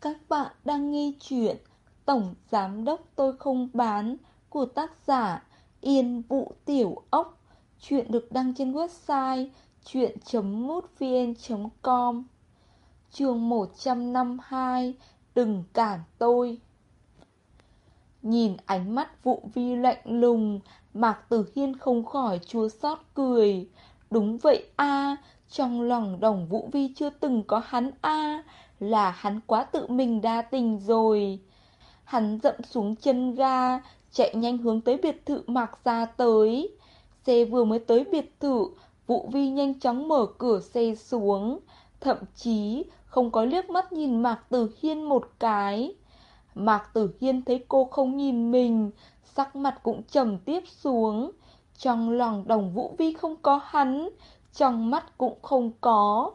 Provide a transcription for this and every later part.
Các bạn đang nghe chuyện Tổng Giám Đốc Tôi Không Bán của tác giả Yên Vũ Tiểu Ốc. Chuyện được đăng trên website chuyện.mútvn.com Trường 152 Đừng cản tôi. Nhìn ánh mắt vụ vi lạnh lùng, Mạc Tử Hiên không khỏi chua xót cười. Đúng vậy a, Trong lòng đồng Vũ Vi chưa từng có hắn a là hắn quá tự mình đa tình rồi. Hắn dậm xuống chân ga, Chạy nhanh hướng tới biệt thự Mạc ra tới. Xe vừa mới tới biệt thự, Vũ Vi nhanh chóng mở cửa xe xuống. Thậm chí, không có liếc mắt nhìn Mạc Tử Hiên một cái. Mạc Tử Hiên thấy cô không nhìn mình, Sắc mặt cũng trầm tiếp xuống. Trong lòng đồng Vũ Vi không có hắn, Trong mắt cũng không có.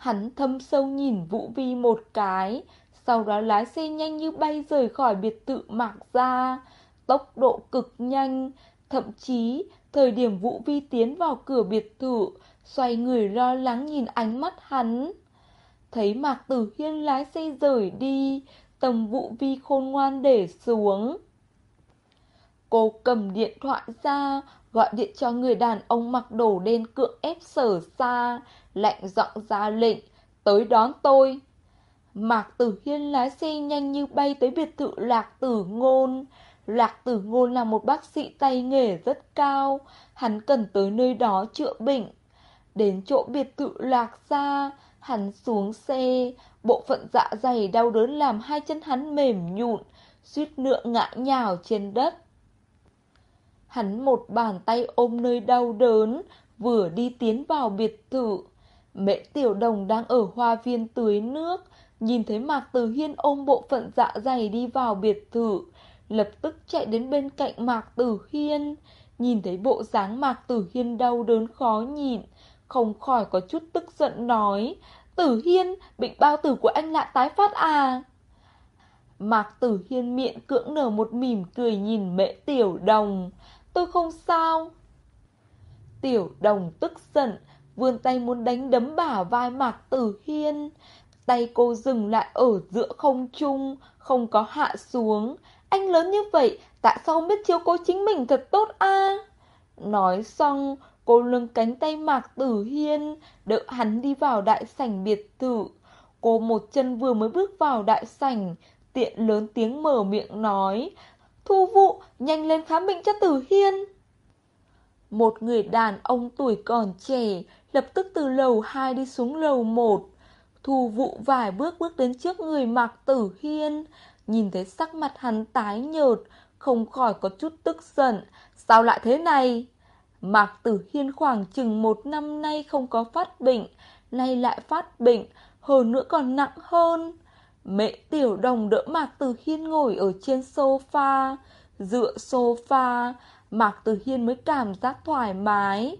Hắn thâm sâu nhìn Vũ Vi một cái, Sau đó lái xe nhanh như bay rời khỏi biệt thự Mạc ra Tốc độ cực nhanh, Thậm chí thời điểm Vũ Vi tiến vào cửa biệt thự, Xoay người lo lắng nhìn ánh mắt hắn. Thấy Mạc Tử Hiên lái xe rời đi, Tầm Vũ Vi khôn ngoan để xuống. Cô cầm điện thoại ra Gọi điện cho người đàn ông mặc đồ đen cưỡng ép sở xa Lạnh giọng ra lệnh, Tới đón tôi. Mạc Tử Hiên lái xe nhanh như bay tới biệt thự Lạc Tử Ngôn. Lạc Tử Ngôn là một bác sĩ tay nghề rất cao, Hắn cần tới nơi đó chữa bệnh. Đến chỗ biệt thự Lạc ra, Hắn xuống xe, Bộ phận dạ dày đau đớn làm hai chân hắn mềm nhụn, Suýt nữa ngã nhào trên đất. Hắn một bàn tay ôm nơi đau đớn Vừa đi tiến vào biệt thự. Mẹ tiểu đồng đang ở hoa viên tưới nước Nhìn thấy Mạc Tử Hiên ôm bộ phận dạ dày đi vào biệt thự. Lập tức chạy đến bên cạnh Mạc Tử Hiên Nhìn thấy bộ dáng Mạc Tử Hiên đau đớn khó nhịn Không khỏi có chút tức giận nói Tử Hiên, bệnh bao tử của anh lại tái phát à? Mạc Tử Hiên miệng cưỡng nở một mỉm cười nhìn mẹ tiểu đồng. Tôi không sao Tiểu đồng tức giận vươn tay muốn đánh đấm bả vai Mạc Tử Hiên. Tay cô dừng lại ở giữa không trung, không có hạ xuống. Anh lớn như vậy, tại sao không biết chiếu cố chính mình thật tốt a? Nói xong, cô lưng cánh tay Mạc Tử Hiên, đỡ hắn đi vào đại sảnh biệt thự. Cô một chân vừa mới bước vào đại sảnh, tiện lớn tiếng mở miệng nói. Thu vụ, nhanh lên khám bệnh cho Tử Hiên. Một người đàn ông tuổi còn trẻ, lập tức từ lầu 2 đi xuống lầu 1. Thu vụ vài bước bước đến trước người Mặc Tử Hiên, nhìn thấy sắc mặt hắn tái nhợt, không khỏi có chút tức giận. Sao lại thế này? Mạc Tử Hiên khoảng chừng một năm nay không có phát bệnh, nay lại phát bệnh, hơn nữa còn nặng hơn. Mẹ tiểu đồng đỡ Mạc Tử Hiên ngồi ở trên sofa, dựa sofa, Mạc Tử Hiên mới cảm giác thoải mái.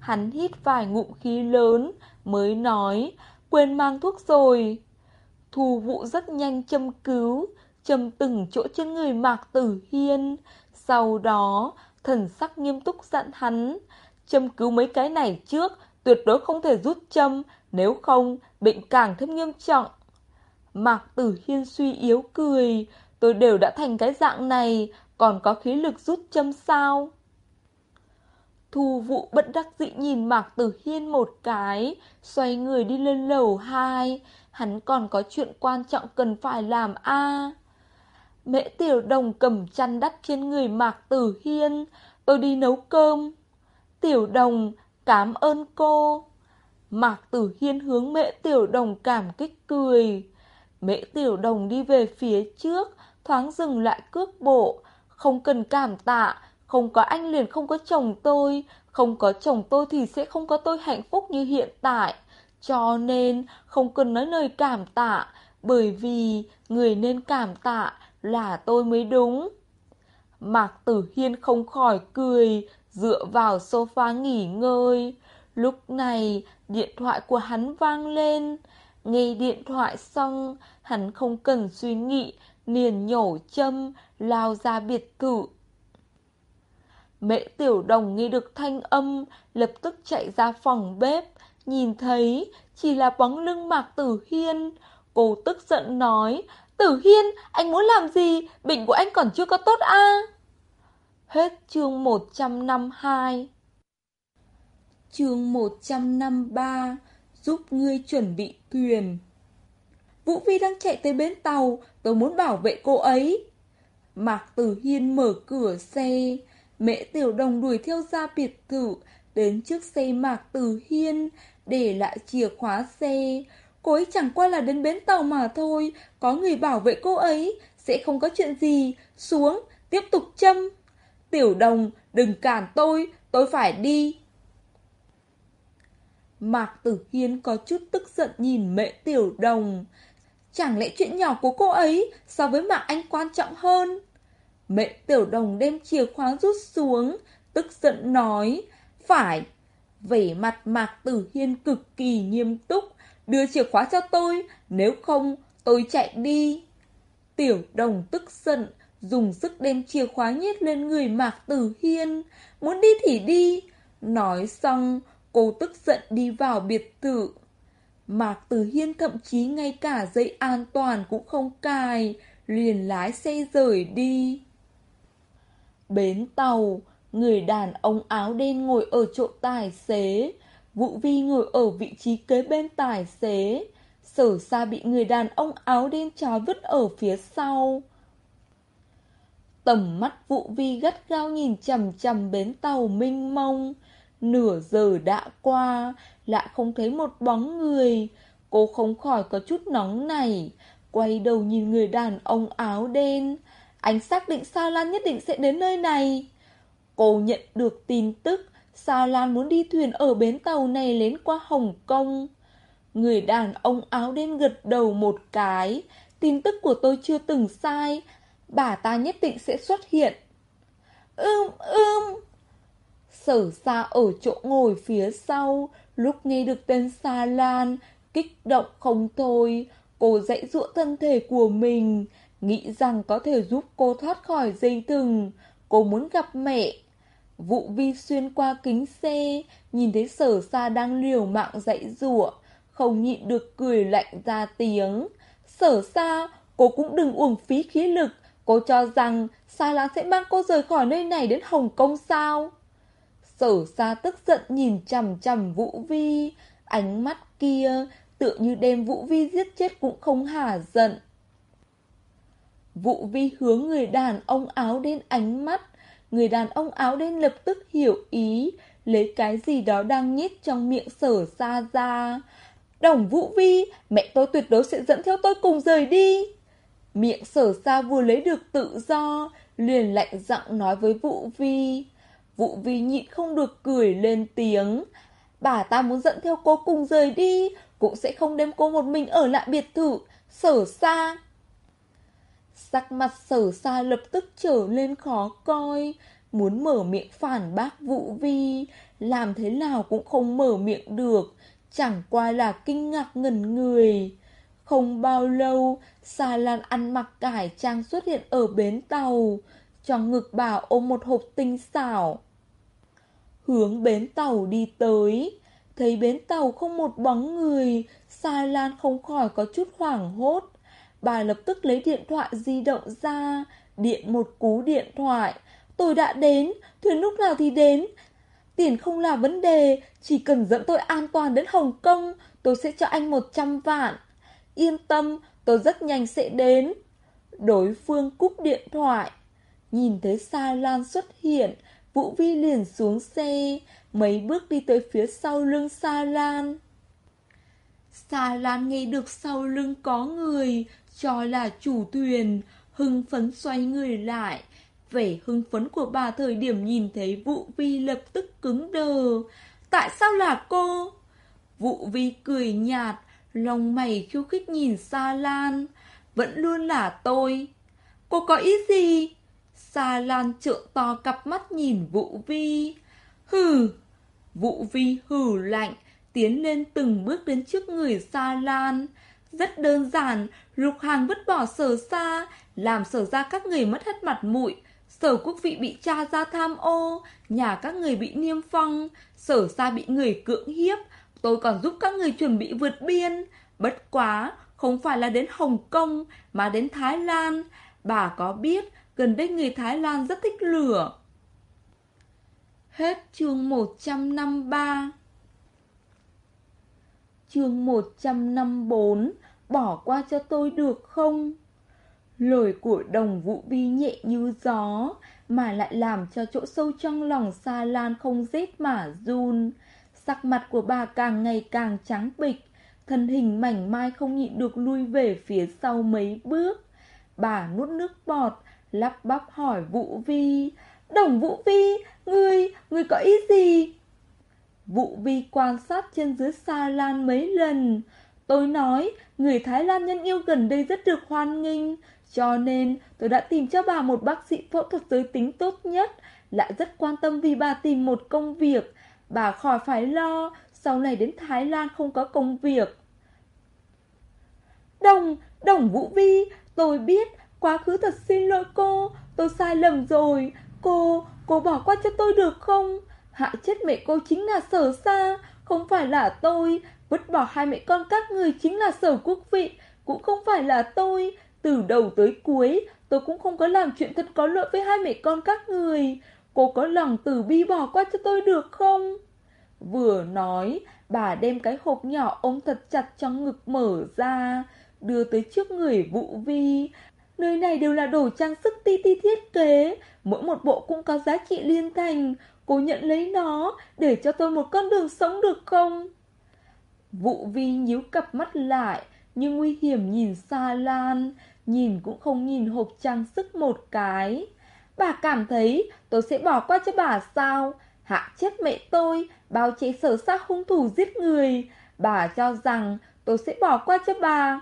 Hắn hít vài ngụm khí lớn mới nói quên mang thuốc rồi. Thu vụ rất nhanh châm cứu, châm từng chỗ trên người Mạc Tử Hiên. Sau đó, thần sắc nghiêm túc dặn hắn, châm cứu mấy cái này trước, tuyệt đối không thể rút châm, nếu không, bệnh càng thêm nghiêm trọng. Mạc Tử Hiên suy yếu cười, tôi đều đã thành cái dạng này, còn có khí lực rút châm sao? Thu vụ bất đắc dĩ nhìn Mạc Tử Hiên một cái, xoay người đi lên lầu 2, hắn còn có chuyện quan trọng cần phải làm a. Mẹ tiểu đồng cầm chăn đắp trên người Mạc Tử Hiên, tôi đi nấu cơm. Tiểu đồng, cảm ơn cô. Mạc Tử Hiên hướng mẹ tiểu đồng cảm kích cười. Mễ tiểu đồng đi về phía trước, thoáng dừng lại cước bộ, không cần cảm tạ, không có anh liền không có chồng tôi, không có chồng tôi thì sẽ không có tôi hạnh phúc như hiện tại. Cho nên không cần nói lời cảm tạ, bởi vì người nên cảm tạ là tôi mới đúng. Mạc Tử Hiên không khỏi cười, dựa vào sofa nghỉ ngơi. Lúc này, điện thoại của hắn vang lên. Nghe điện thoại xong, hắn không cần suy nghĩ, liền nhổ châm, lao ra biệt thự. Mẹ tiểu đồng nghe được thanh âm, lập tức chạy ra phòng bếp, nhìn thấy chỉ là bóng lưng Mạc Tử Hiên. Cô tức giận nói, Tử Hiên, anh muốn làm gì? Bệnh của anh còn chưa có tốt à? Hết chương 152 Chương 153 Giúp ngươi chuẩn bị thuyền. Vũ Vi đang chạy tới bến tàu Tôi muốn bảo vệ cô ấy. Mạc Tử Hiên mở cửa xe. Mẹ Tiểu Đồng đuổi theo ra biệt thự Đến trước xe Mạc Tử Hiên Để lại chìa khóa xe. Cô ấy chẳng qua là đến bến tàu mà thôi Có người bảo vệ cô ấy Sẽ không có chuyện gì. Xuống, tiếp tục châm. Tiểu Đồng, đừng cản tôi Tôi phải đi. Mạc Tử Hiên có chút tức giận nhìn mẹ Tiểu Đồng Chẳng lẽ chuyện nhỏ của cô ấy so với Mạc Anh quan trọng hơn? Mẹ Tiểu Đồng đem chìa khóa rút xuống, tức giận nói, phải. Vẻ mặt Mạc Tử Hiên cực kỳ nghiêm túc, đưa chìa khóa cho tôi, nếu không tôi chạy đi. Tiểu Đồng tức giận, dùng sức đem chìa khóa nhét lên người Mạc Tử Hiên, muốn đi thì đi. Nói xong, cô tức giận đi vào biệt thự. Mạc Tử Hiên thậm chí ngay cả dây an toàn cũng không cài, liền lái xe rời đi. Bến tàu, người đàn ông áo đen ngồi ở chỗ tài xế, Vũ Vi ngồi ở vị trí kế bên tài xế, sở xa bị người đàn ông áo đen trói vứt ở phía sau. Tầm mắt Vũ Vi gắt gao nhìn chầm chầm bến tàu minh mông, Nửa giờ đã qua, lại không thấy một bóng người. Cô không khỏi có chút nóng này. Quay đầu nhìn người đàn ông áo đen. Anh xác định Sa Lan nhất định sẽ đến nơi này. Cô nhận được tin tức Sa Lan muốn đi thuyền ở bến tàu này lên qua Hồng Kông. Người đàn ông áo đen gật đầu một cái. Tin tức của tôi chưa từng sai. Bà ta nhất định sẽ xuất hiện. Ưm, ưm. Sở xa ở chỗ ngồi phía sau, lúc nghe được tên Sa Lan, kích động không thôi. Cô dãy dụa thân thể của mình, nghĩ rằng có thể giúp cô thoát khỏi dây thừng. Cô muốn gặp mẹ. Vụ vi xuyên qua kính xe, nhìn thấy sở xa đang liều mạng dãy dụa, không nhịn được cười lạnh ra tiếng. Sở xa, cô cũng đừng uổng phí khí lực, cô cho rằng Sa Lan sẽ mang cô rời khỏi nơi này đến Hồng Kông sao? Sở xa tức giận nhìn chằm chằm Vũ Vi, ánh mắt kia tựa như đem Vũ Vi giết chết cũng không hả giận. Vũ Vi hướng người đàn ông áo đen ánh mắt, người đàn ông áo đen lập tức hiểu ý, lấy cái gì đó đang nhét trong miệng sở xa ra. Đồng Vũ Vi, mẹ tôi tuyệt đối sẽ dẫn theo tôi cùng rời đi. Miệng sở xa vừa lấy được tự do, liền lạnh giọng nói với Vũ Vi. Vụ vi nhịn không được cười lên tiếng. Bà ta muốn dẫn theo cô cùng rời đi, cũng sẽ không đem cô một mình ở lại biệt thự, sở xa. Sắc mặt sở xa lập tức trở lên khó coi, muốn mở miệng phản bác vụ vi, làm thế nào cũng không mở miệng được, chẳng qua là kinh ngạc ngẩn người. Không bao lâu, Sa Lan ăn mặc cải trang xuất hiện ở bến tàu, trong ngực bà ôm một hộp tinh xảo. Hướng bến tàu đi tới, thấy bến tàu không một bóng người, Sai Lan không khỏi có chút hoảng hốt. Bà lập tức lấy điện thoại di động ra, điện một cú điện thoại. Tôi đã đến, thuyền lúc nào thì đến. Tiền không là vấn đề, chỉ cần dẫn tôi an toàn đến Hồng Kông, tôi sẽ cho anh 100 vạn. Yên tâm, tôi rất nhanh sẽ đến. Đối phương cúp điện thoại. Nhìn thấy Sa Lan xuất hiện, Vũ Vi liền xuống xe, mấy bước đi tới phía sau lưng Sa Lan. Sa Lan nghe được sau lưng có người, cho là chủ thuyền, hưng phấn xoay người lại. Vẻ hưng phấn của bà thời điểm nhìn thấy Vũ Vi lập tức cứng đờ. Tại sao là cô? Vũ Vi cười nhạt, lòng mày khiêu khích nhìn Sa Lan. Vẫn luôn là tôi. Cô có ý gì? Sa Lan trợn to cặp mắt nhìn Vũ Vi. Hừ! Vũ Vi hừ lạnh, tiến lên từng bước đến trước người Sa Lan. Rất đơn giản, lục hàng vứt bỏ sở xa, làm sở ra các người mất hết mặt mũi. Sở quốc vị bị cha ra tham ô, nhà các người bị niêm phong, sở xa bị người cưỡng hiếp. Tôi còn giúp các người chuẩn bị vượt biên. Bất quá, không phải là đến Hồng Kông mà đến Thái Lan. Bà có biết gần đây người Thái Lan rất thích lửa. Hết chương 153 Chương 154 Bỏ qua cho tôi được không? Lời của đồng vũ bi nhẹ như gió, Mà lại làm cho chỗ sâu trong lòng xa lan không rét mà run Sắc mặt của bà càng ngày càng trắng bịch Thân hình mảnh mai không nhịn được lui về phía sau mấy bước Bà nuốt nước bọt Lắp bắp hỏi Vũ Vi. Đồng Vũ Vi, ngươi, ngươi có ý gì? Vũ Vi quan sát trên dưới xa lan mấy lần. Tôi nói, người Thái Lan nhân yêu gần đây rất được hoan nghênh Cho nên tôi đã tìm cho bà một bác sĩ phẫu thuật giới tính tốt nhất Lại rất quan tâm vì bà tìm một công việc. Bà khỏi phải lo Sau này đến Thái Lan không có công việc. Đồng, đồng Vũ Vi Tôi biết, quá khứ thật xin lỗi cô Tôi sai lầm rồi. Cô, cô bỏ qua cho tôi được không? Hại chết mẹ cô chính là sở xa Không phải là tôi. Vứt bỏ hai mẹ con các người chính là sở quốc vị Cũng không phải là tôi. Từ đầu tới cuối Tôi cũng không có làm chuyện thật có lỗi với hai mẹ con các người. Cô có lòng từ bi bỏ qua cho tôi được không? Vừa nói Bà đem cái hộp nhỏ ôm thật chặt trong ngực mở ra Đưa tới trước người Vũ Vi. Nơi này đều là đồ trang sức ti ti thiết kế. Mỗi một bộ cũng có giá trị liên thành. Cô nhận lấy nó Để cho tôi một con đường sống được không? Vụ vi nhíu cặp mắt lại, Nhưng nguy hiểm nhìn xa lan. Nhìn cũng không nhìn hộp trang sức một cái. Bà cảm thấy tôi sẽ bỏ qua cho bà sao? Hạ chết mẹ tôi, Bao chế sở xác hung thủ giết người. Bà cho rằng tôi sẽ bỏ qua cho bà.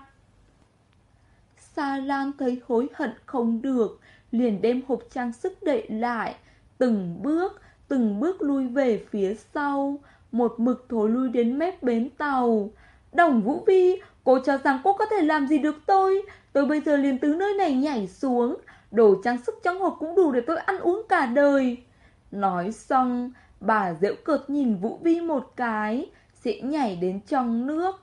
Sa Lan thấy hối hận không được, Liền đem hộp trang sức đậy lại. Từng bước Từng bước lui về phía sau. Một mực thối lui đến mép bến tàu. Đồng Vũ Vi, Cô cho rằng cô có thể làm gì được tôi? Tôi bây giờ liền từ nơi này nhảy xuống. Đồ trang sức trong hộp cũng đủ để tôi ăn uống cả đời. Nói xong, Bà dễu cợt nhìn Vũ Vi một cái, Sẽ nhảy đến trong nước.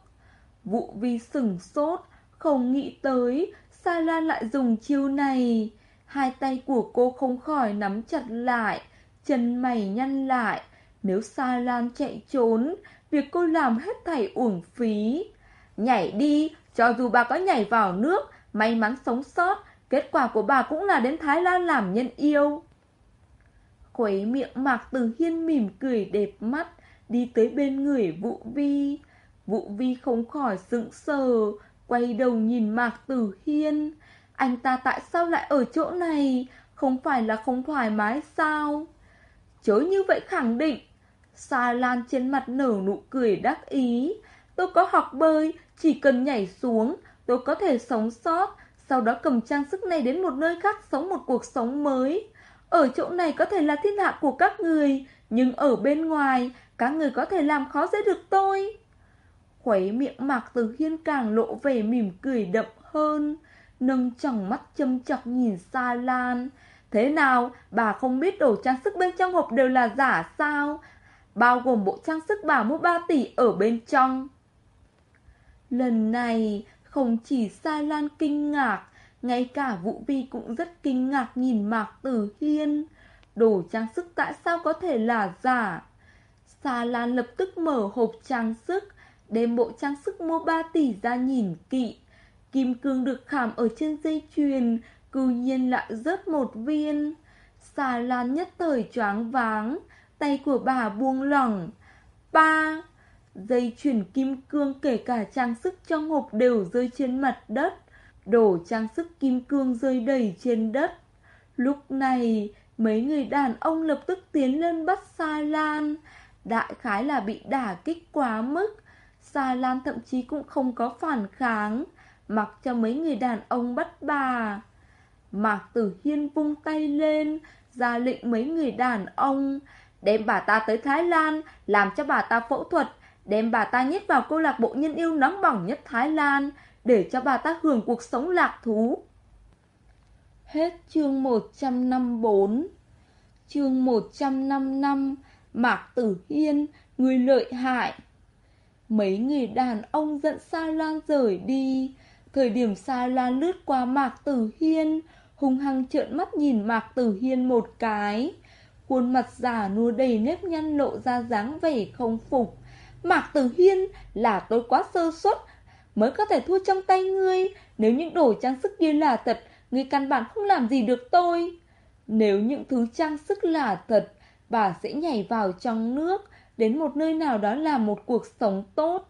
Vũ Vi sừng sốt không nghĩ tới, Sa Lan lại dùng chiêu này. Hai tay của cô không khỏi nắm chặt lại, Chân mày nhăn lại. Nếu Sa Lan chạy trốn, Việc cô làm hết thảy uổng phí. Nhảy đi, Cho dù bà có nhảy vào nước, May mắn sống sót, Kết quả của bà cũng là đến Thái Lan làm nhân yêu. Khuấy miệng Mạc Từ Hiên mỉm cười đẹp mắt, Đi tới bên người Vũ Vi. Vũ Vi không khỏi sững sờ Quay đầu nhìn Mạc Tử Hiên. Anh ta tại sao lại ở chỗ này? Không phải là không thoải mái sao? Chớ như vậy khẳng định. Sa Lan trên mặt nở nụ cười đắc ý. Tôi có học bơi, Chỉ cần nhảy xuống, Tôi có thể sống sót. Sau đó cầm trang sức này đến một nơi khác Sống một cuộc sống mới. Ở chỗ này có thể là thiên hạ của các người, Nhưng ở bên ngoài, Các người có thể làm khó dễ được tôi. Khuấy miệng Mạc Từ Hiên càng lộ vẻ mỉm cười đậm hơn Nâng tròng mắt châm chọc nhìn Sa Lan Thế nào, bà không biết đồ trang sức bên trong hộp đều là giả sao? Bao gồm bộ trang sức bà mua 3 tỷ ở bên trong. Lần này, không chỉ Sa Lan kinh ngạc, ngay cả Vũ Vi cũng rất kinh ngạc nhìn Mạc Tử Hiên. Đồ trang sức tại sao có thể là giả? Sa Lan lập tức mở hộp trang sức, đem bộ trang sức mua 3 tỷ ra nhìn kỵ. Kim cương được khảm ở trên dây chuyền, cư nhiên lại rớt một viên. Xà lan nhất thời choáng váng, tay của bà buông lỏng. Ba, dây chuyền kim cương kể cả trang sức trong hộp đều rơi trên mặt đất. Đổ trang sức kim cương rơi đầy trên đất. Lúc này, mấy người đàn ông lập tức tiến lên bắt Sa Lan. Đại khái là bị đả kích quá mức. Xà Lan thậm chí cũng không có phản kháng, mặc cho mấy người đàn ông bắt bà. Mạc Tử Hiên vung tay lên, ra lệnh mấy người đàn ông, đem bà ta tới Thái Lan, làm cho bà ta phẫu thuật, đem bà ta nhét vào câu lạc bộ nhân yêu nóng bỏng nhất Thái Lan, để cho bà ta hưởng cuộc sống lạc thú. Hết chương 154 Chương 155 Mạc Tử Hiên, người lợi hại Mấy người đàn ông dẫn Sa Lan rời đi Thời điểm xa lan lướt qua Mạc Tử Hiên, hung hăng trợn mắt nhìn Mạc Tử Hiên một cái. Khuôn mặt già nua đầy nếp nhăn lộ ra dáng vẻ không phục. Mạc Tử Hiên là tôi quá sơ suất mới có thể thua trong tay ngươi. Nếu những đồ trang sức kia là thật, ngươi căn bản không làm gì được tôi. Nếu những thứ trang sức là thật, bà sẽ nhảy vào trong nước, đến một nơi nào đó làm một cuộc sống tốt.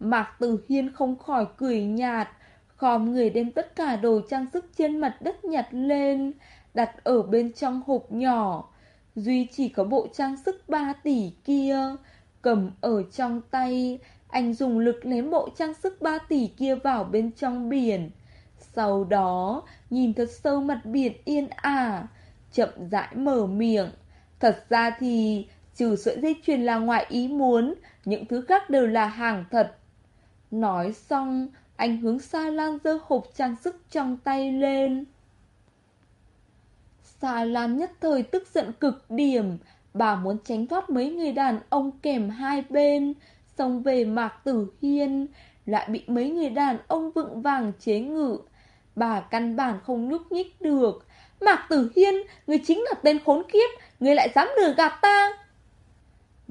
Mạc Tử Hiên không khỏi cười nhạt, khom người đem tất cả đồ trang sức trên mặt đất nhặt lên, đặt ở bên trong hộp nhỏ. Duy chỉ có bộ trang sức 3 tỷ kia, cầm ở trong tay, anh dùng lực ném bộ trang sức 3 tỷ kia vào bên trong biển. Sau đó, nhìn thật sâu mặt biển yên ả, chậm rãi mở miệng. Thật ra thì, trừ sợi dây chuyền là ngoại ý muốn, những thứ khác đều là hàng thật. Nói xong, anh hướng Sa Lan giơ hộp trang sức trong tay lên. Sa Lan nhất thời tức giận cực điểm, bà muốn tránh thoát mấy người đàn ông kèm hai bên, xông về Mạc Tử Hiên, lại bị mấy người đàn ông vựng vàng chế ngự. Bà căn bản không nhúc nhích được. Mạc Tử Hiên, người chính là tên khốn kiếp, người lại dám lừa gạt ta.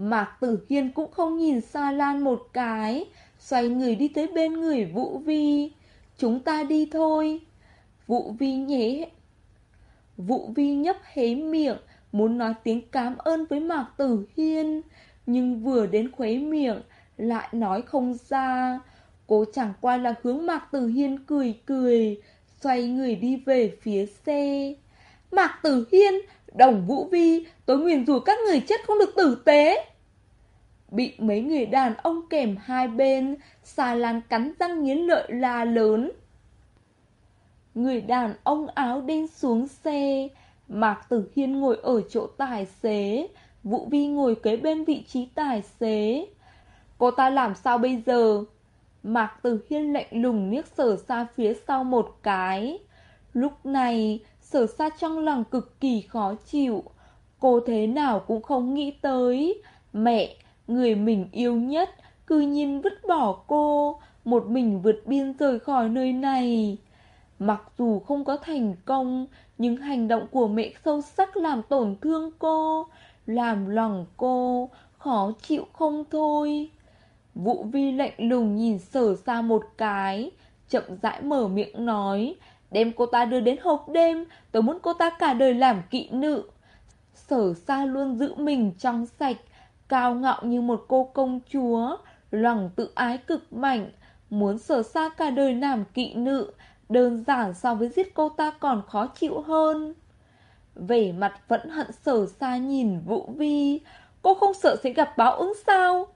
Mạc Tử Hiên cũng không nhìn Sa Lan một cái, xoay người đi tới bên người Vũ Vi. Chúng ta đi thôi. Vũ Vi nhế. Vũ Vi nhấp hé miệng, muốn nói tiếng cảm ơn với Mạc Tử Hiên, nhưng vừa đến khuấy miệng, lại nói không ra. Cô chẳng qua là hướng Mạc Tử Hiên cười cười, xoay người đi về phía xe. Mạc Tử Hiên, đồng Vũ Vi, tôi nguyền rủa các người chết không được tử tế. Bị mấy người đàn ông kèm hai bên, xà lan cắn răng nghiến lợi la lớn. Người đàn ông áo đen xuống xe, Mạc Tử Hiên ngồi ở chỗ tài xế, Vũ Vi ngồi kế bên vị trí tài xế. Cô ta làm sao bây giờ? Mạc Tử Hiên lạnh lùng liếc sở xa phía sau một cái. Lúc này, sở xa trong lòng cực kỳ khó chịu. Cô thế nào cũng không nghĩ tới. Mẹ, người mình yêu nhất, cư nhiên vứt bỏ cô, một mình vượt biên rời khỏi nơi này. Mặc dù không có thành công, nhưng hành động của mẹ sâu sắc làm tổn thương cô, làm lòng cô khó chịu không thôi. Vũ Vi lạnh lùng nhìn sở xa một cái, chậm rãi mở miệng nói, đem cô ta đưa đến hộp đêm, tôi muốn cô ta cả đời làm kỵ nữ. Sở xa luôn giữ mình trong sạch, cao ngạo như một cô công chúa, lòng tự ái cực mạnh, muốn sở xa cả đời làm kỵ nữ, đơn giản so với giết cô ta còn khó chịu hơn. Vẻ mặt vẫn hận sở xa nhìn Vũ Vi, cô không sợ sẽ gặp báo ứng sao?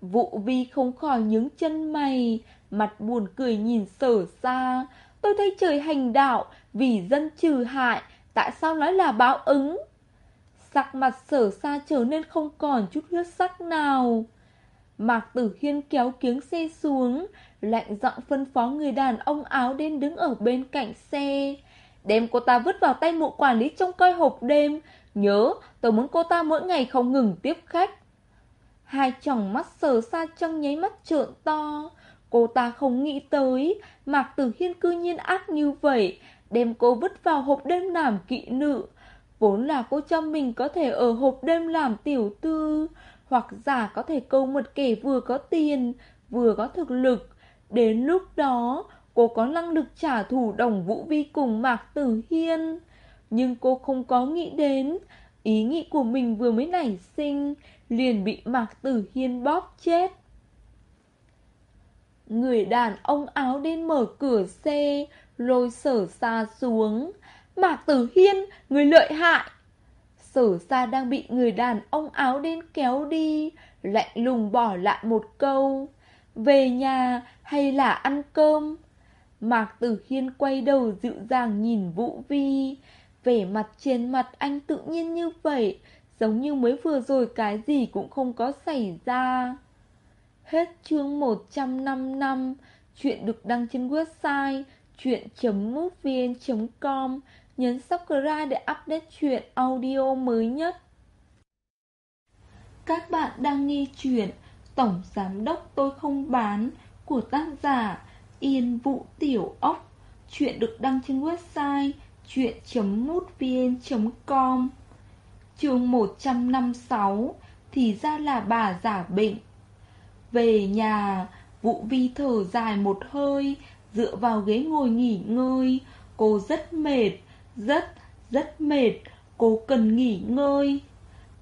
Vũ vi không khỏi nhướng chân mày, mặt buồn cười nhìn sở xa. Tôi thấy trời hành đạo, vì dân trừ hại, tại sao nói là báo ứng? Sắc mặt sở xa trở nên không còn chút huyết sắc nào. Mạc Tử Hiên kéo kiếng xe xuống, lạnh giọng phân phó người đàn ông áo đen đứng ở bên cạnh xe. Đem cô ta vứt vào tay mụ quản lý trông coi hộp đêm. Nhớ, tôi muốn cô ta mỗi ngày không ngừng tiếp khách. Hai tròng mắt sờ xa trong nháy mắt trợn to. Cô ta không nghĩ tới, Mạc Tử Hiên cư nhiên ác như vậy, đem cô vứt vào hộp đêm làm kỵ nữ. Vốn là cô cho mình có thể ở hộp đêm làm tiểu tư, hoặc giả có thể câu một kẻ vừa có tiền, vừa có thực lực. Đến lúc đó, cô có năng lực trả thù đồng Vũ Vi cùng Mạc Tử Hiên. Nhưng cô không có nghĩ đến, ý nghĩ của mình vừa mới nảy sinh, liền bị Mạc Tử Hiên bóp chết. Người đàn ông áo đen mở cửa xe, lôi sở xa xuống. Mạc Tử Hiên, người lợi hại! Sở xa đang bị người đàn ông áo đen kéo đi, lạnh lùng bỏ lại một câu. Về nhà hay là ăn cơm? Mạc Tử Hiên quay đầu dịu dàng nhìn Vũ Vi. Vẻ mặt trên mặt anh tự nhiên như vậy, Giống như mới vừa rồi cái gì cũng không có xảy ra Hết chương 155 Chuyện được đăng trên website chuyện.mútvn.com Nhấn subscribe để update chuyện audio mới nhất. Các bạn đang nghe chuyện Tổng Giám Đốc Tôi Không Bán của tác giả Yên Vũ Tiểu Ốc. Chuyện được đăng trên website chuyện.mútvn.com Chương 156 Thì ra là bà giả bệnh. Về nhà Vũ Vi thở dài một hơi Dựa vào ghế ngồi nghỉ ngơi. Cô rất mệt Rất, rất mệt. Cô cần nghỉ ngơi.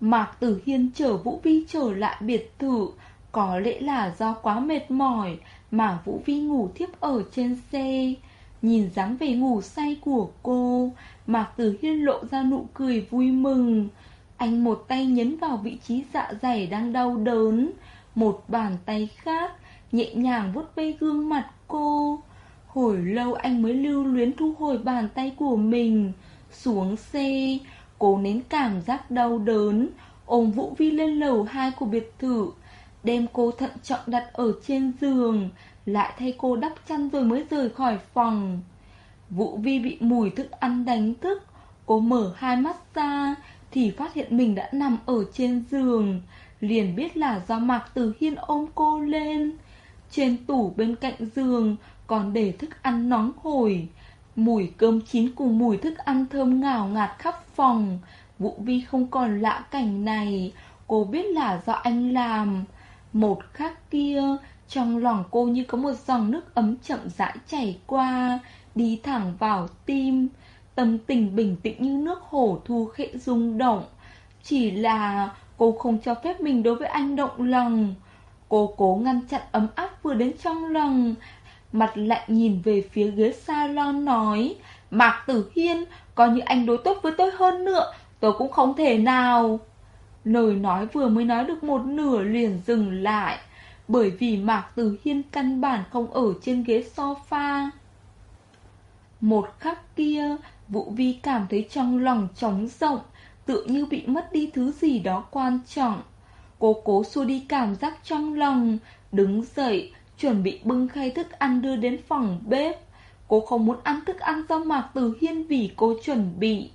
Mạc Tử Hiên chở Vũ Vi trở lại biệt thự. Có lẽ là do quá mệt mỏi Mà Vũ Vi ngủ thiếp ở trên xe. Nhìn dáng vẻ ngủ say của cô Mạc Tử Hiên lộ ra nụ cười vui mừng. Anh một tay nhấn vào vị trí dạ dày đang đau đớn. Một bàn tay khác, Nhẹ nhàng vuốt ve gương mặt cô. Hồi lâu anh mới lưu luyến thu hồi bàn tay của mình. Xuống xe, Cố nén cảm giác đau đớn, Ôm Vũ Vi lên lầu 2 của biệt thự, Đem cô thận trọng đặt ở trên giường, Lại thay cô đắp chăn rồi mới rời khỏi phòng. Vũ Vi bị mùi thức ăn đánh thức, Cô mở hai mắt ra Thì phát hiện mình đã nằm ở trên giường. Liền biết là do Mạc Tử Hiên ôm cô lên. Trên tủ bên cạnh giường Còn để thức ăn nóng hổi. Mùi cơm chín cùng mùi thức ăn thơm ngào ngạt khắp phòng. Vũ Vi không còn lạ cảnh này. Cô biết là do anh làm. Một khắc kia, Trong lòng cô như có một dòng nước ấm chậm rãi chảy qua, Đi thẳng vào tim. Tâm tình bình tĩnh như nước hồ thu khẽ rung động. Chỉ là cô không cho phép mình đối với anh động lòng. Cô cố ngăn chặn ấm áp vừa đến trong lòng. Mặt lạnh nhìn về phía ghế salon nói, Mạc Tử Hiên Coi như anh đối tốt với tôi hơn nữa, Tôi cũng không thể nào. Lời nói vừa mới nói được một nửa liền dừng lại, Bởi vì Mạc Tử Hiên căn bản không ở trên ghế sofa. Một khắc kia, Vũ Vi cảm thấy trong lòng trống rộng Tựa như bị mất đi thứ gì đó quan trọng. Cô cố xua đi cảm giác trong lòng, Đứng dậy, Chuẩn bị bưng khay thức ăn đưa đến phòng bếp. Cô không muốn ăn thức ăn do Mạc Tử Hiên vì cô chuẩn bị.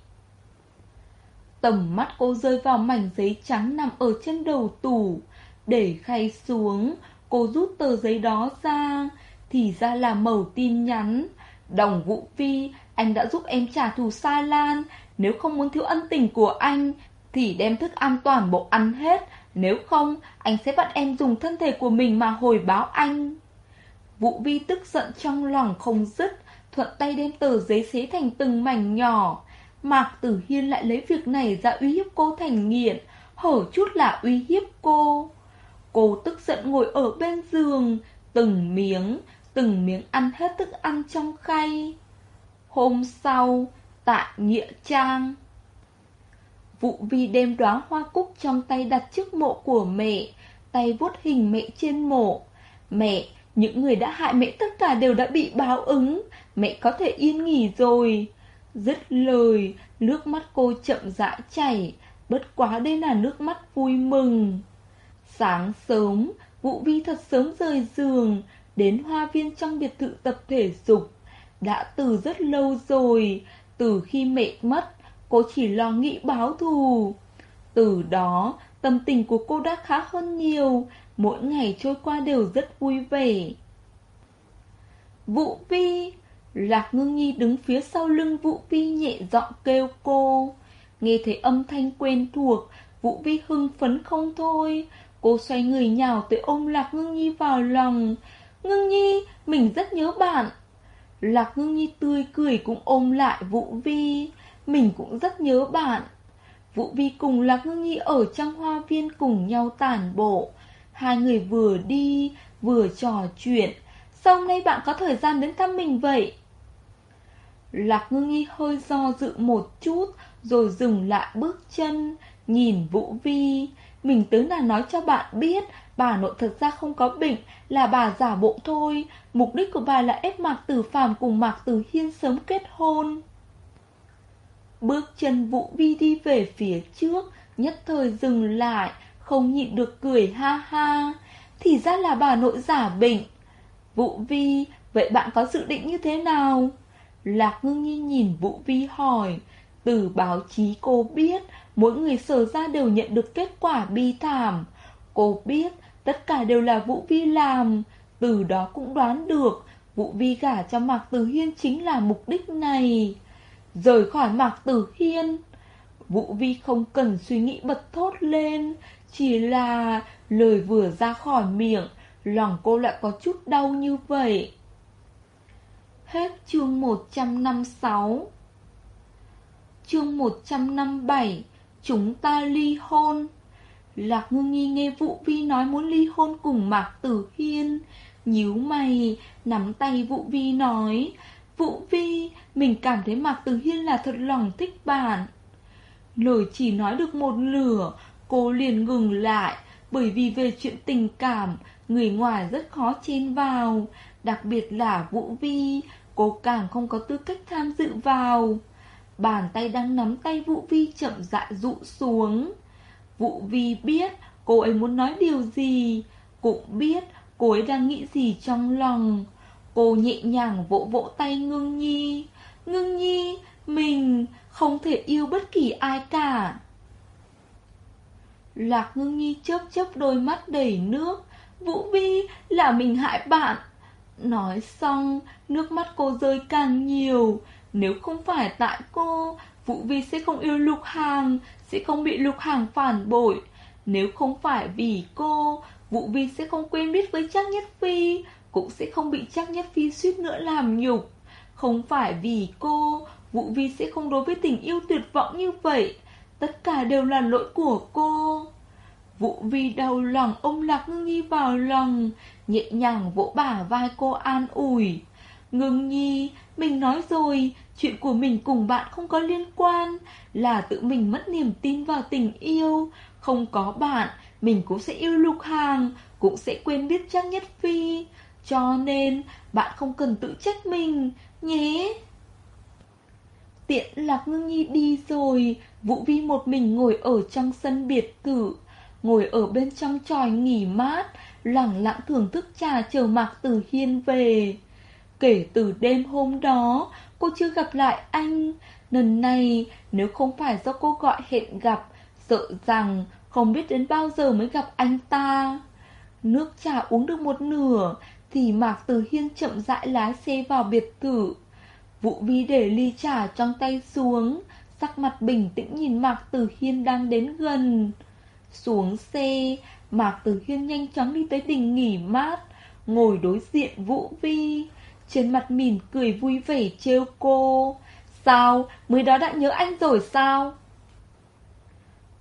Tầm mắt cô rơi vào mảnh giấy trắng nằm ở trên đầu tủ. Để khay xuống, Cô rút tờ giấy đó ra, Thì ra là mẩu tin nhắn. Đồng Vũ Phi, Anh đã giúp em trả thù Sa Lan nếu không muốn thiếu ân tình của anh, Thì đem thức ăn toàn bộ ăn hết. Nếu không, Anh sẽ bắt em dùng thân thể của mình mà hồi báo anh. Vũ Vi tức giận trong lòng không dứt, Thuận tay đem tờ giấy xé thành từng mảnh nhỏ. Mạc Tử Hiên lại lấy việc này ra uy hiếp cô thành nghiện, Hở chút là uy hiếp cô. Cô tức giận ngồi ở bên giường, Từng miếng Từng miếng ăn hết thức ăn trong khay. Hôm sau Tại Nghĩa Trang. Vụ vi đem đóa hoa cúc trong tay đặt trước mộ của mẹ Tay vuốt hình mẹ trên mộ. Mẹ, những người đã hại mẹ tất cả đều đã bị báo ứng. Mẹ có thể yên nghỉ rồi. Dứt lời, nước mắt cô chậm rãi chảy, bất quá đây là nước mắt vui mừng. Sáng sớm, Vũ Vi thật sớm rời giường, đến hoa viên trong biệt thự tập thể dục. Đã từ rất lâu rồi, từ khi mẹ mất, cô chỉ lo nghĩ báo thù. Từ đó, tâm tình của cô đã khá hơn nhiều, mỗi ngày trôi qua đều rất vui vẻ. Vũ Vi, Lạc ngưng nhi đứng phía sau lưng Vũ Vi nhẹ giọng kêu cô. Nghe thấy âm thanh quen thuộc, Vũ Vi hưng phấn không thôi. Cô xoay người nhào tới ôm Lạc ngưng nhi vào lòng. Ngưng nhi, mình rất nhớ bạn. Lạc ngưng nhi tươi cười cũng ôm lại Vũ Vi. Mình cũng rất nhớ bạn. Vũ Vi cùng Lạc ngưng nhi ở trong hoa viên cùng nhau tản bộ. Hai người vừa đi, vừa trò chuyện. Sao hôm nay bạn có thời gian đến thăm mình vậy? Lạc ngưng nhi hơi do dự một chút Rồi dừng lại bước chân Nhìn Vũ Vi Mình tới là nói cho bạn biết Bà nội thật ra không có bệnh, Là bà giả bộ thôi. Mục đích của bà là ép Mạc Tử Phàm cùng Mạc Tử Hiên sớm kết hôn. Bước chân Vũ Vi đi về phía trước, Nhất thời dừng lại, Không nhịn được cười ha ha. Thì ra là bà nội giả bệnh. Vũ Vi, Vậy bạn có dự định như thế nào? Lạc ngưng nhi nhìn Vũ Vi hỏi. Từ báo chí cô biết, Mỗi người sở ra đều nhận được kết quả bi thảm. Cô biết Tất cả đều là Vũ Vi làm Từ đó cũng đoán được Vũ Vi gả cho Mạc Tử Hiên chính là mục đích này. Rời khỏi Mạc Tử Hiên. Vũ Vi không cần suy nghĩ bật thốt lên, chỉ là lời vừa ra khỏi miệng, lòng cô lại có chút đau như vậy. Hết chương 156 Chương 157 Chúng ta ly hôn Lạc ngưng nhi nghe Vũ Vi nói muốn ly hôn cùng Mạc Tử Hiên. Nhíu mày, nắm tay Vũ Vi nói Vũ Vi, mình cảm thấy Mạc Tử Hiên là thật lòng thích bạn. Lời chỉ nói được một lửa, cô liền ngừng lại Bởi vì về chuyện tình cảm, người ngoài rất khó chen vào. Đặc biệt là Vũ Vi, cô càng không có tư cách tham dự vào. Bàn tay đang nắm tay Vũ Vi chậm rãi rụ xuống. Vũ Vi biết cô ấy muốn nói điều gì Cũng biết cô ấy đang nghĩ gì trong lòng. Cô nhẹ nhàng vỗ vỗ tay ngưng nhi. Ngưng nhi, mình không thể yêu bất kỳ ai cả. Lạc ngưng nhi chớp chớp đôi mắt đầy nước. Vũ Vi là mình hại bạn. Nói xong, nước mắt cô rơi càng nhiều. Nếu không phải tại cô Vũ Vi sẽ không yêu Lục Hàng sẽ không bị Lục Hàng phản bội. Nếu không phải vì cô Vũ Vi sẽ không quen biết với Trác Nhất Phi Cũng sẽ không bị Trác Nhất Phi suýt nữa làm nhục. Không phải vì cô Vũ Vi sẽ không đối với tình yêu tuyệt vọng như vậy. Tất cả đều là lỗi của cô. Vũ Vi đau lòng ôm Lạc Ngưng Nhi vào lòng Nhẹ nhàng vỗ bả vai cô an ủi. Ngưng Nhi, mình nói rồi Chuyện của mình cùng bạn không có liên quan, Là tự mình mất niềm tin vào tình yêu. Không có bạn, Mình cũng sẽ yêu lục hàng, Cũng sẽ quên biết Trang Nhất Phi. Cho nên, bạn không cần tự trách mình, Nhé. Tiện Lạc Ngưng Nhi đi rồi, Vũ Vi một mình ngồi ở trong sân biệt thự Ngồi ở bên trong tròi nghỉ mát Lặng lặng thưởng thức trà chờ Mạc Tử Hiên về. Kể từ đêm hôm đó Cô chưa gặp lại anh. Lần này, nếu không phải do cô gọi hẹn gặp, Sợ rằng không biết đến bao giờ mới gặp anh ta. Nước trà uống được một nửa, Thì Mạc Tử Hiên chậm rãi lái xe vào biệt thự. Vũ Vi để ly trà trong tay xuống, Sắc mặt bình tĩnh nhìn Mạc Tử Hiên đang đến gần. Xuống xe, Mạc Tử Hiên nhanh chóng đi tới đình nghỉ mát, Ngồi đối diện Vũ Vi trên mặt mỉm cười vui vẻ trêu cô. Sao, mới đó đã nhớ anh rồi sao?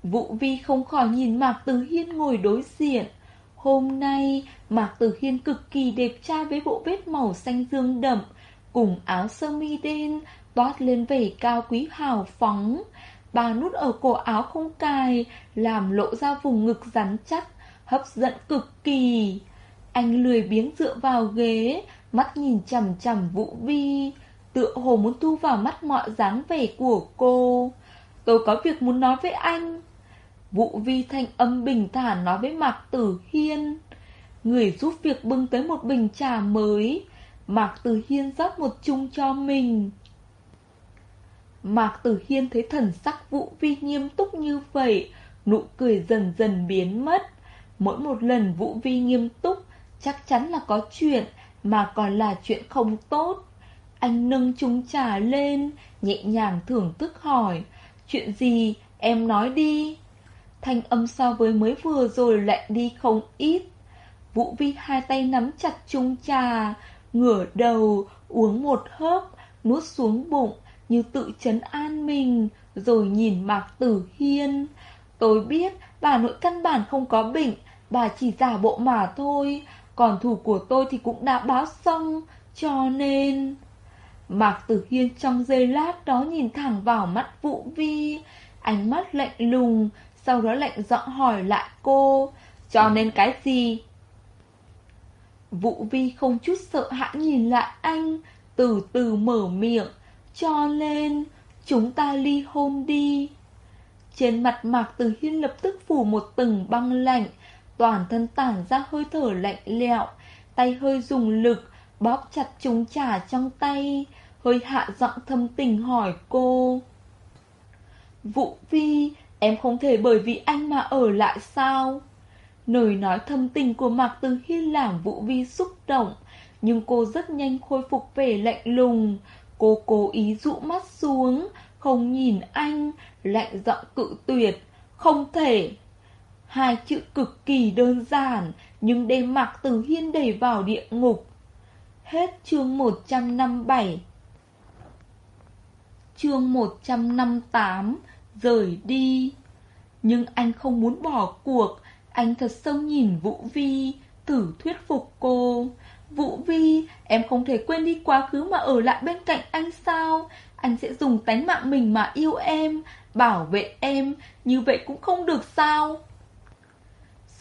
Vũ Vi không khỏi nhìn Mạc Tử Hiên ngồi đối diện. Hôm nay Mạc Tử Hiên cực kỳ đẹp trai với bộ vết màu xanh dương đậm Cùng áo sơ mi đen toát lên vẻ cao quý hào phóng. Ba nút ở cổ áo không cài Làm lộ ra vùng ngực rắn chắc Hấp dẫn cực kỳ. Anh lười biếng dựa vào ghế Mắt nhìn chằm chằm Vũ Vi, Tựa hồ muốn thu vào mắt mọi dáng vẻ của cô. Tôi có việc muốn nói với anh. Vũ Vi thanh âm bình thản nói với Mạc Tử Hiên. Người giúp việc bưng tới một bình trà mới. Mạc Tử Hiên rót một chung cho mình. Mạc Tử Hiên thấy thần sắc Vũ Vi nghiêm túc như vậy, Nụ cười dần dần biến mất. Mỗi một lần Vũ Vi nghiêm túc, Chắc chắn là có chuyện. Mà còn là chuyện không tốt. Anh nâng chung trà lên, Nhẹ nhàng thưởng thức hỏi, Chuyện gì? Em nói đi. Thanh âm so với mới vừa rồi lại đi không ít. Vũ Vi hai tay nắm chặt chung trà, Ngửa đầu, uống một hớp, Nuốt xuống bụng Như tự chấn an mình, Rồi nhìn Mạc Tử Hiên. Tôi biết bà nội căn bản không có bệnh, Bà chỉ giả bộ mà thôi. Còn thủ của tôi thì cũng đã báo xong, Cho nên Mạc Tử Hiên trong giây lát đó nhìn thẳng vào mắt Vũ Vi, Ánh mắt lạnh lùng, Sau đó lạnh giọng hỏi lại cô, Cho nên cái gì? Vũ Vi không chút sợ hãi nhìn lại anh, Từ từ mở miệng, Cho nên Chúng ta ly hôn đi. Trên mặt Mạc Tử Hiên lập tức phủ một tầng băng lạnh Toàn thân tản ra hơi thở lạnh lẽo, Tay hơi dùng lực Bóp chặt chúng trà trong tay Hơi hạ giọng thâm tình hỏi cô Vũ Vi Em không thể bởi vì anh mà ở lại sao Lời nói thâm tình của Mạc Từ Hiên làm Vũ Vi xúc động nhưng cô rất nhanh khôi phục vẻ lạnh lùng. Cô cố ý dụ mắt xuống, không nhìn anh, lạnh giọng cự tuyệt. Không thể. Hai chữ cực kỳ đơn giản, nhưng đem mặc từ Hiên đẩy vào địa ngục. Hết chương 157 Chương 158 Rời đi. Nhưng anh không muốn bỏ cuộc. Anh thật sâu nhìn Vũ Vi Thử thuyết phục cô. Vũ Vi Em không thể quên đi quá khứ mà ở lại bên cạnh anh sao? Anh sẽ dùng tánh mạng mình mà yêu em Bảo vệ em Như vậy cũng không được sao?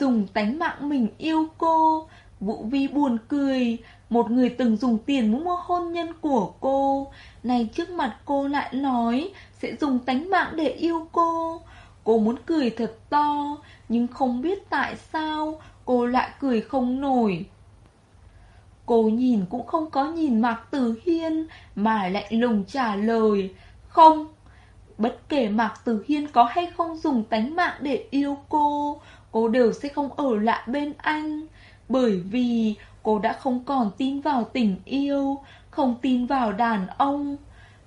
Dùng tánh mạng mình yêu cô. Vũ Vi buồn cười. Một người từng dùng tiền muốn mua hôn nhân của cô. Này, trước mặt cô lại nói, Sẽ dùng tánh mạng để yêu cô. Cô muốn cười thật to, Nhưng không biết tại sao Cô lại cười không nổi. Cô nhìn cũng không có nhìn Mạc Tử Hiên Mà lạnh lùng trả lời, Không, Bất kể Mạc Tử Hiên có hay không dùng tánh mạng để yêu cô Cô đều sẽ không ở lại bên anh, Bởi vì Cô đã không còn tin vào tình yêu, Không tin vào đàn ông.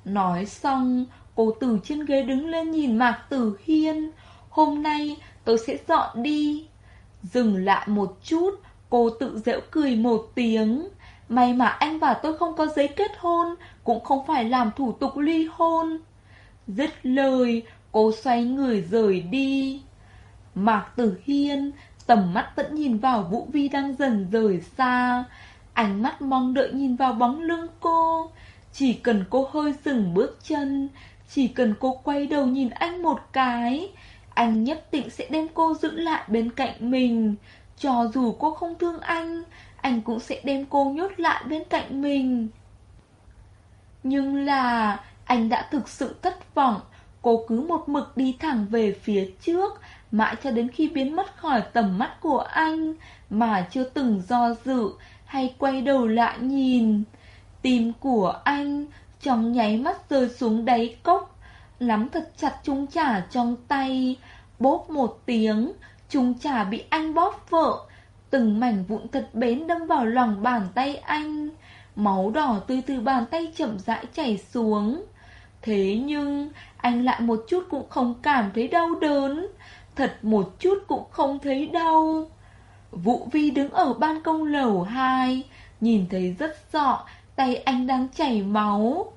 Nói xong, Cô từ trên ghế đứng lên nhìn Mạc Tử Hiên. Hôm nay tôi sẽ dọn đi. Dừng lại một chút, Cô tự dễu cười một tiếng. May mà anh và tôi không có giấy kết hôn, Cũng không phải làm thủ tục ly hôn. Dứt lời, Cô xoay người rời đi. Mạc Tử Hiên, Tầm mắt vẫn nhìn vào Vũ Vi đang dần rời xa. Ánh mắt mong đợi nhìn vào bóng lưng cô. Chỉ cần cô hơi dừng bước chân, Chỉ cần cô quay đầu nhìn anh một cái, Anh nhất định sẽ đem cô giữ lại bên cạnh mình. Cho dù cô không thương anh Anh cũng sẽ đem cô nhốt lại bên cạnh mình. Nhưng là, Anh đã thực sự thất vọng. Cô cứ một mực đi thẳng về phía trước mãi cho đến khi biến mất khỏi tầm mắt của anh, mà chưa từng do dự hay quay đầu lại nhìn. Tim của anh trong nháy mắt rơi xuống đáy cốc, nắm thật chặt chung trả trong tay, bóp một tiếng, chung trả bị anh bóp vỡ, từng mảnh vụn thật bén đâm vào lòng bàn tay anh. Máu đỏ tươi từ bàn tay chậm rãi chảy xuống. Thế nhưng, anh lại một chút cũng không cảm thấy đau đớn thật một chút cũng không thấy đau. Vũ Vi đứng ở ban công lầu 2, nhìn thấy rất rõ, tay anh đang chảy máu.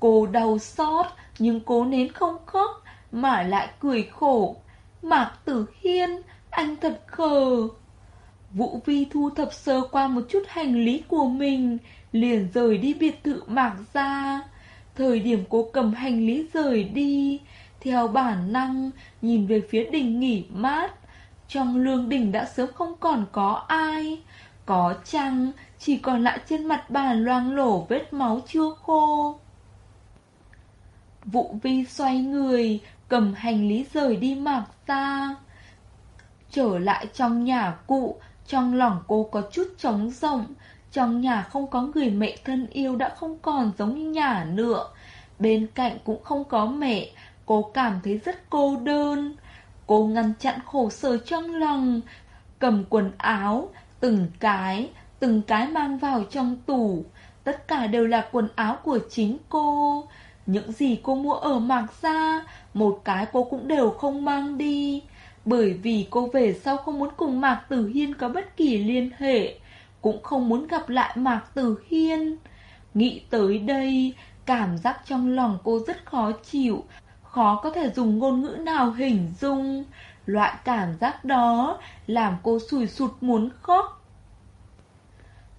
Cô đau xót, nhưng cố nén không khóc, mà lại cười khổ. Mạc Tử Hiên, anh thật khờ. Vũ Vi thu thập sơ qua một chút hành lý của mình, liền rời đi biệt thự Mạc ra. Thời điểm cô cầm hành lý rời đi, theo bản năng, nhìn về phía đỉnh nghỉ mát. Trong lương đỉnh đã sớm không còn có ai. Có chăng, chỉ còn lại trên mặt bàn loang lổ vết máu chưa khô. Vụ vi xoay người, cầm hành lý rời đi mạc ra. Trở lại trong nhà cụ, trong lòng cô có chút trống rộng. Trong nhà không có người mẹ thân yêu đã không còn giống như nhà nữa. Bên cạnh cũng không có mẹ, Cô cảm thấy rất cô đơn. Cô ngăn chặn khổ sở trong lòng Cầm quần áo Từng cái Từng cái mang vào trong tủ. Tất cả đều là quần áo của chính cô. Những gì cô mua ở Mạc ra Một cái cô cũng đều không mang đi. Bởi vì cô về sau không muốn cùng Mạc Tử Hiên có bất kỳ liên hệ. Cũng không muốn gặp lại Mạc Tử Hiên Nghĩ tới đây Cảm giác trong lòng cô rất khó chịu khó có thể dùng ngôn ngữ nào hình dung. Loại cảm giác đó làm cô sùi sụt muốn khóc.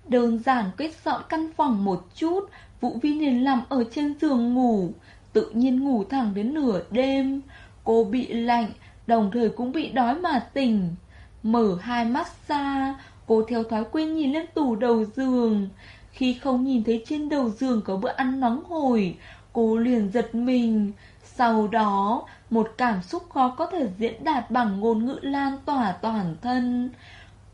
Đơn giản quét dọn căn phòng một chút, Vũ Vi liền nằm ở trên giường ngủ, tự nhiên ngủ thẳng đến nửa đêm. Cô bị lạnh, đồng thời cũng bị đói mà tỉnh. Mở hai mắt ra, cô theo thói quen nhìn lên tủ đầu giường. Khi không nhìn thấy trên đầu giường có bữa ăn nóng hổi, cô liền giật mình. Sau đó, một cảm xúc khó có thể diễn đạt bằng ngôn ngữ lan tỏa toàn thân.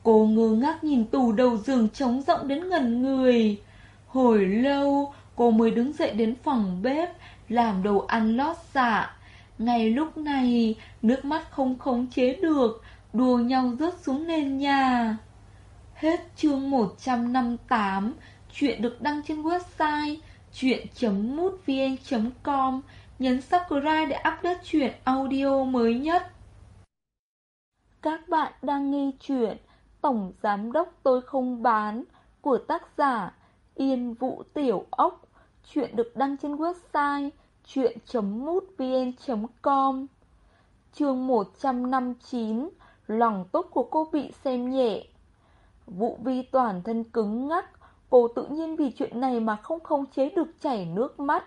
Cô ngơ ngác nhìn tủ đầu giường trống rộng đến ngần người. Hồi lâu, cô mới đứng dậy đến phòng bếp, làm đồ ăn lót dạ. Ngay lúc này, nước mắt không khống chế được, đùa nhau rớt xuống nền nhà. Hết chương 158, Chuyện được đăng trên website chuyện.mútvn.com Nhấn subscribe để update chuyện audio mới nhất. Các bạn đang nghe chuyện Tổng Giám Đốc Tôi Không Bán của tác giả Yên Vũ Tiểu Ốc. Chuyện được đăng trên website chuyện.mútvn.com Chương 159 Lòng tốt của cô bị xem nhẹ Vũ vi toàn thân cứng ngắc, Cô tự nhiên vì chuyện này mà không khống chế được chảy nước mắt.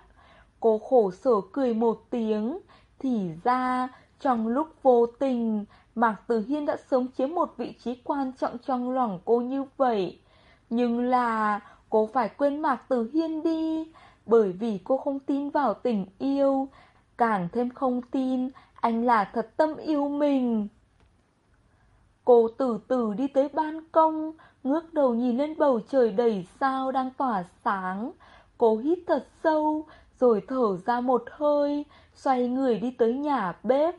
Cô khổ sở cười một tiếng, Thì ra trong lúc vô tình, Mạc Tử Hiên đã sớm chiếm một vị trí quan trọng trong lòng cô như vậy. Nhưng là cô phải quên Mạc Tử Hiên đi, Bởi vì cô không tin vào tình yêu. Càng thêm không tin, anh là thật tâm yêu mình. Cô từ từ đi tới ban công, Ngước đầu nhìn lên bầu trời đầy sao đang tỏa sáng. Cô hít thật sâu, Rồi thở ra một hơi, Xoay người đi tới nhà bếp.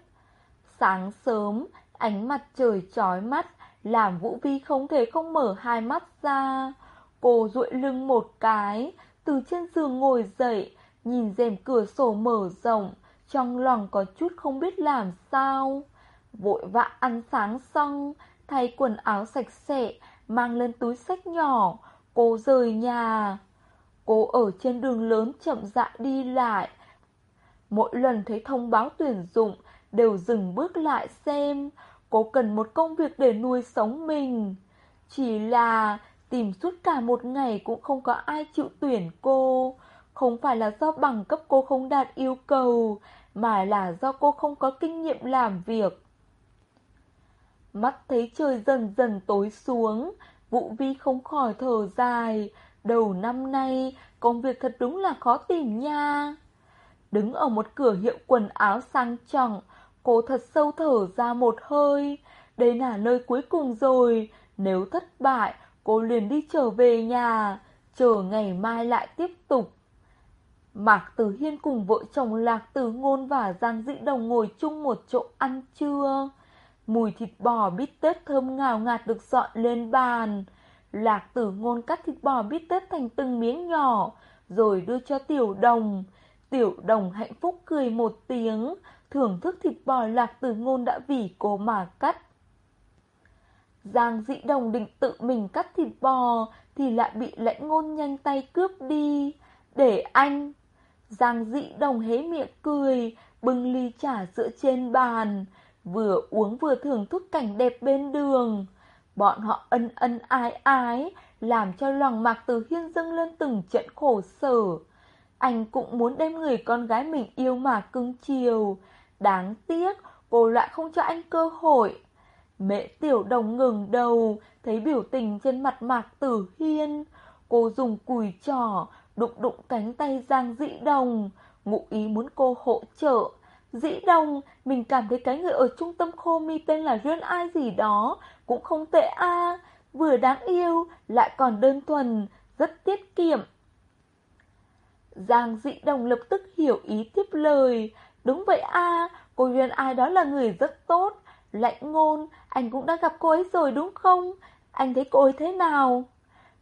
Sáng sớm, Ánh mặt trời chói mắt, Làm Vũ Vi không thể không mở hai mắt ra. Cô duỗi lưng một cái, Từ trên giường ngồi dậy, Nhìn rèm cửa sổ mở rộng, Trong lòng có chút không biết làm sao. Vội vã ăn sáng xong, Thay quần áo sạch sẽ, Mang lên túi sách nhỏ. Cô rời nhà. Cô ở trên đường lớn chậm rãi đi lại. Mỗi lần thấy thông báo tuyển dụng, Đều dừng bước lại xem. Cô cần một công việc để nuôi sống mình. Chỉ là tìm suốt cả một ngày cũng không có ai chịu tuyển cô. Không phải là do bằng cấp cô không đạt yêu cầu, Mà là do cô không có kinh nghiệm làm việc. Mắt thấy trời dần dần tối xuống Vũ Vi không khỏi thở dài. Đầu năm nay, Công việc thật đúng là khó tìm nha. Đứng ở một cửa hiệu quần áo sang trọng, Cô thật sâu thở ra một hơi. Đây là nơi cuối cùng rồi, Nếu thất bại, Cô liền đi trở về nhà, Chờ ngày mai lại tiếp tục. Mạc Tử Hiên cùng vợ chồng Lạc Tử Ngôn và Giang Dĩ Đồng ngồi chung một chỗ ăn trưa. Mùi thịt bò bít tết thơm ngào ngạt được dọn lên bàn Lạc Tử Ngôn cắt thịt bò bít tết thành từng miếng nhỏ Rồi đưa cho Tiểu Đồng Tiểu Đồng hạnh phúc cười một tiếng thưởng thức thịt bò lạc tử ngôn đã vì cô mà cắt. Giang dĩ đồng định tự mình cắt thịt bò thì lại bị lãnh ngôn nhanh tay cướp đi. Để anh. Giang dĩ đồng hé miệng cười, bưng ly trà sữa trên bàn, vừa uống vừa thưởng thức cảnh đẹp bên đường. Bọn họ ân ân ái ái, làm cho lòng mạc từ hiên dâng lên từng trận khổ sở. Anh cũng muốn đem người con gái mình yêu mà cưng chiều, Đáng tiếc, cô lại không cho anh cơ hội. Mẹ tiểu đồng ngừng đầu, thấy biểu tình trên mặt mạc tử hiên. Cô dùng cùi trỏ, đụng đụng cánh tay Giang dĩ đồng, ngụ ý muốn cô hỗ trợ. Dĩ đồng, mình cảm thấy cái người ở trung tâm khô mi tên là Duyên Ai gì đó, cũng không tệ a vừa đáng yêu, lại còn đơn thuần, rất tiết kiệm. Giang dĩ đồng lập tức hiểu ý tiếp lời, Đúng vậy a cô Duyên ai đó là người rất tốt. Lạnh ngôn, anh cũng đã gặp cô ấy rồi đúng không? Anh thấy cô ấy thế nào?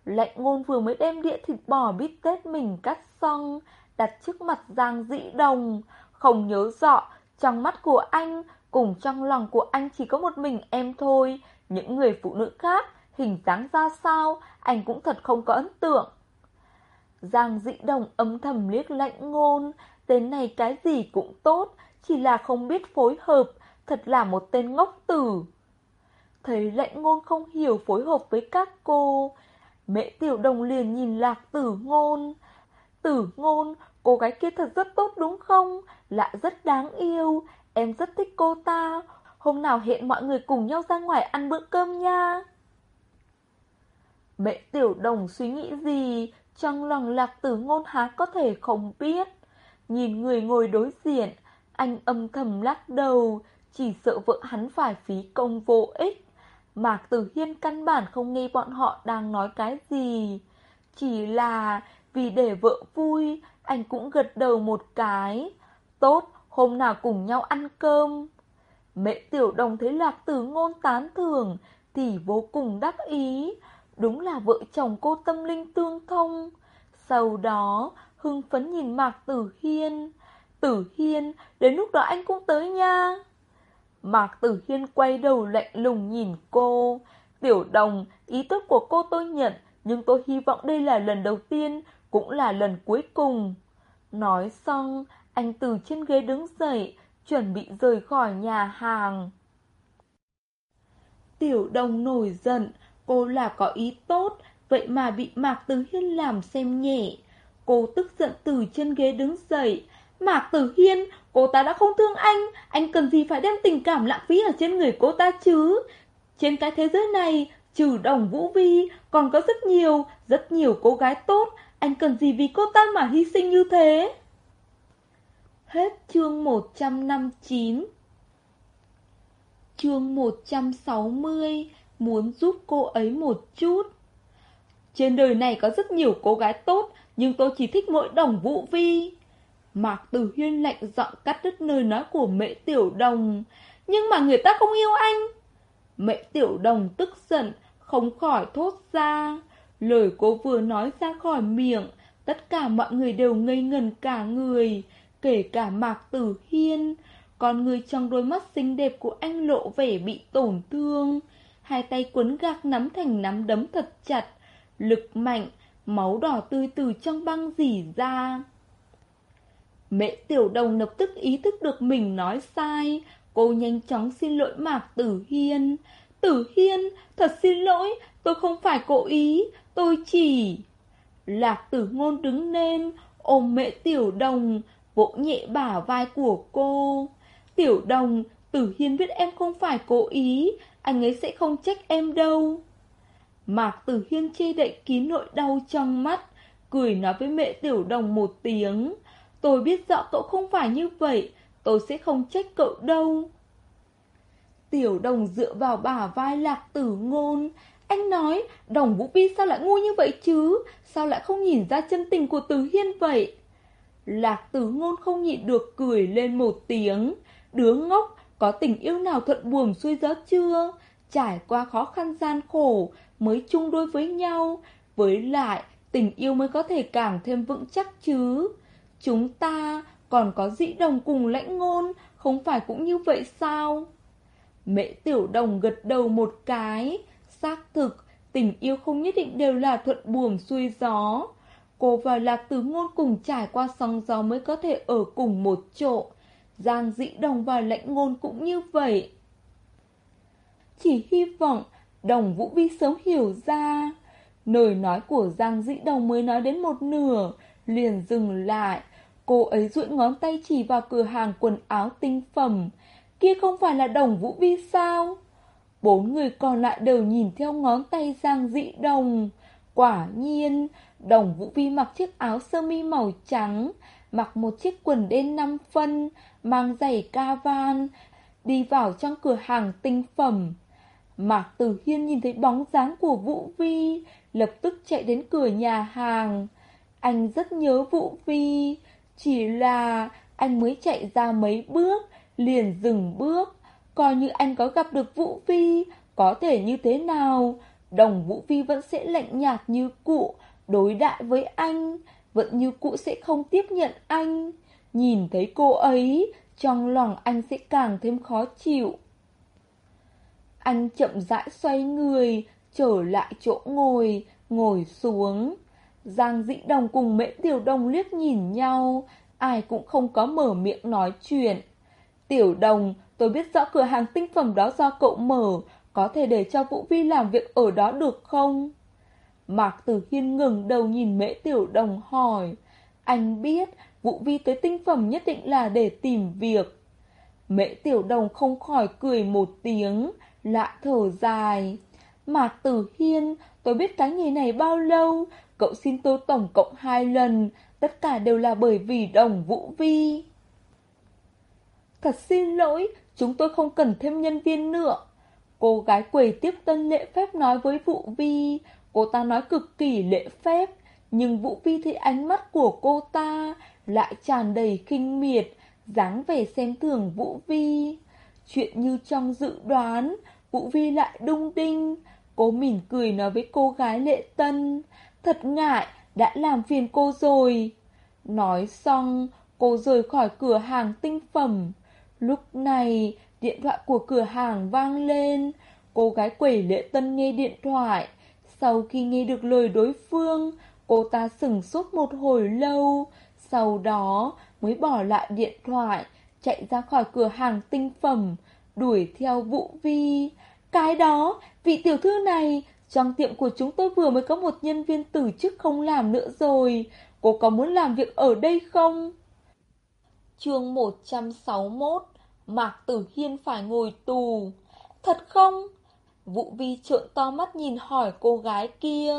Lạnh ngôn vừa mới đem đĩa thịt bò bít tết mình cắt xong, đặt trước mặt Giang dĩ đồng. Không nhớ rõ, trong mắt của anh, cùng trong lòng của anh chỉ có một mình em thôi. Những người phụ nữ khác, hình dáng ra sao, anh cũng thật không có ấn tượng. Giang dĩ đồng âm thầm liếc lạnh ngôn, Tên này cái gì cũng tốt, chỉ là không biết phối hợp, thật là một tên ngốc tử. Thấy lạnh ngôn không hiểu phối hợp với các cô, mẹ tiểu đồng liền nhìn lạc tử ngôn. Tử ngôn, cô gái kia thật rất tốt đúng không? lạ rất đáng yêu, em rất thích cô ta. Hôm nào hẹn mọi người cùng nhau ra ngoài ăn bữa cơm nha. Mẹ tiểu đồng suy nghĩ gì, trong lòng lạc tử ngôn há có thể không biết. Nhìn người ngồi đối diện, anh âm thầm lắc đầu, chỉ sợ vợ hắn phải phí công vô ích. Mạc Tử Hiên căn bản không nghe bọn họ đang nói cái gì. Chỉ là vì để vợ vui, anh cũng gật đầu một cái. Tốt, hôm nào cùng nhau ăn cơm. Mẹ tiểu đồng thấy lạc tử ngôn tán thưởng thì vô cùng đắc ý. Đúng là vợ chồng cô tâm linh tương thông. Sau đó, hưng phấn nhìn Mạc Tử Hiên. Tử Hiên, đến lúc đó anh cũng tới nha. Mạc Tử Hiên quay đầu lạnh lùng nhìn cô. Tiểu đồng, ý tốt của cô tôi nhận, nhưng tôi hy vọng đây là lần đầu tiên, cũng là lần cuối cùng. Nói xong, anh từ trên ghế đứng dậy, chuẩn bị rời khỏi nhà hàng. Tiểu đồng nổi giận, cô là có ý tốt, vậy mà bị Mạc Tử Hiên làm xem nhẹ. Cô tức giận từ trên ghế đứng dậy. Mạc Tử Hiên, cô ta đã không thương anh, anh cần gì phải đem tình cảm lãng phí ở trên người cô ta chứ? Trên cái thế giới này, trừ đồng Vũ Vi, còn có rất nhiều, rất nhiều cô gái tốt, anh cần gì vì cô ta mà hy sinh như thế? Hết chương 159 Chương 160 Muốn giúp cô ấy một chút. Trên đời này có rất nhiều cô gái tốt, Nhưng tôi chỉ thích mỗi đồng vũ vi. Mạc Tử Huyên lạnh giọng cắt đứt nơi nói của mẹ tiểu đồng. Nhưng mà người ta không yêu anh. Mẹ tiểu đồng tức giận, Không khỏi thốt ra. Lời cô vừa nói ra khỏi miệng Tất cả mọi người đều ngây ngần cả người kể cả Mạc Tử Hiên. Con người trong đôi mắt xinh đẹp của anh lộ vẻ bị tổn thương. Hai tay quấn gạc nắm thành nắm đấm thật chặt, lực mạnh, máu đỏ tươi từ trong băng dỉ ra. Mẹ tiểu đồng lập tức ý thức được mình nói sai, cô nhanh chóng xin lỗi Mạc Tử Hiên. Tử Hiên, thật xin lỗi, tôi không phải cố ý, tôi chỉ... Lạc tử ngôn đứng lên, ôm mẹ tiểu đồng, vỗ nhẹ bả vai của cô. Tiểu đồng, Tử Hiên biết em không phải cố ý, anh ấy sẽ không trách em đâu. Mạc Tử Hiên chê đậy kín nỗi đau trong mắt, cười nói với mẹ Tiểu Đồng một tiếng. Tôi biết rõ cậu không phải như vậy, tôi sẽ không trách cậu đâu. Tiểu Đồng dựa vào bả vai Lạc Tử Ngôn. Anh nói, Đồng Vũ Bi sao lại ngu như vậy chứ? Sao lại không nhìn ra chân tình của Tử Hiên vậy? Lạc tử ngôn không nhịn được cười lên một tiếng. Đứa ngốc, có tình yêu nào thuận buồm xuôi gió chưa? Trải qua khó khăn gian khổ, mới chung đôi với nhau. Với lại, tình yêu mới có thể càng thêm vững chắc chứ. Chúng ta còn có dĩ đồng cùng lãnh ngôn, không phải cũng như vậy sao? Mẹ tiểu đồng gật đầu một cái, xác thực, tình yêu không nhất định đều là thuận buồm xuôi gió. Cô và Lạc tử Ngôn cùng trải qua sóng gió mới có thể ở cùng một chỗ. Giang Dĩ Đồng và Lãnh Ngôn cũng như vậy. Chỉ hy vọng Đồng Vũ Vi sớm hiểu ra. Lời nói của Giang Dĩ Đồng mới nói đến một nửa, liền dừng lại. Cô ấy duỗi ngón tay chỉ vào cửa hàng quần áo tinh phẩm. Kia không phải là Đồng Vũ Vi sao? Bốn người còn lại đều nhìn theo ngón tay Giang Dĩ Đồng. Quả nhiên, Đồng Vũ Vi mặc chiếc áo sơ mi màu trắng, mặc một chiếc quần đen năm phân, mang giày ca van, đi vào trong cửa hàng tinh phẩm. Mạc Tử Hiên nhìn thấy bóng dáng của Vũ Vi, lập tức chạy đến cửa nhà hàng. Anh rất nhớ Vũ Vi, chỉ là anh mới chạy ra mấy bước, liền dừng bước. Coi như anh có gặp được Vũ Vi, có thể như thế nào, đồng Vũ Vi vẫn sẽ lạnh nhạt như cũ, đối đại với anh, vẫn như cũ sẽ không tiếp nhận anh. Nhìn thấy cô ấy, trong lòng anh sẽ càng thêm khó chịu. Anh chậm rãi xoay người, trở lại chỗ ngồi, ngồi xuống. Giang dĩ đồng cùng mễ tiểu đồng liếc nhìn nhau, ai cũng không có mở miệng nói chuyện. Tiểu đồng, tôi biết rõ cửa hàng tinh phẩm đó do cậu mở, có thể để cho Vũ Vi làm việc ở đó được không? Mạc Tử Hiên ngừng đầu nhìn mễ tiểu đồng hỏi. Anh biết Vũ Vi tới tinh phẩm nhất định là để tìm việc. Mễ tiểu đồng không khỏi cười một tiếng, lạ thở dài. Mạc Tử Hiên, tôi biết cái nghề này bao lâu, cậu xin tôi tổng cộng hai lần, tất cả đều là bởi vì đồng Vũ Vi. Thật xin lỗi, chúng tôi không cần thêm nhân viên nữa. Cô gái quầy tiếp tân lễ phép nói với Vũ Vi, Cô ta nói cực kỳ lễ phép, nhưng Vũ Vi thấy ánh mắt của cô ta lại tràn đầy khinh miệt, dáng vẻ xem thường Vũ Vi. Chuyện như trong dự đoán, Vũ Vi lại đung đinh, Cô mỉm cười nói với cô gái lệ tân. Thật ngại, đã làm phiền cô rồi. Nói xong, cô rời khỏi cửa hàng tinh phẩm. Lúc này, điện thoại của cửa hàng vang lên. Cô gái quẩy lệ tân nghe điện thoại. Sau khi nghe được lời đối phương, cô ta sửng sốt một hồi lâu. Sau đó mới bỏ lại điện thoại, chạy ra khỏi cửa hàng tinh phẩm, đuổi theo Vũ Vi. Cái đó, vị tiểu thư này, trong tiệm của chúng tôi vừa mới có một nhân viên từ chức không làm nữa rồi. Cô có muốn làm việc ở đây không? chương 161 Mạc Tử Hiên phải ngồi tù. Thật không? Vũ Vi trợn to mắt nhìn hỏi cô gái kia.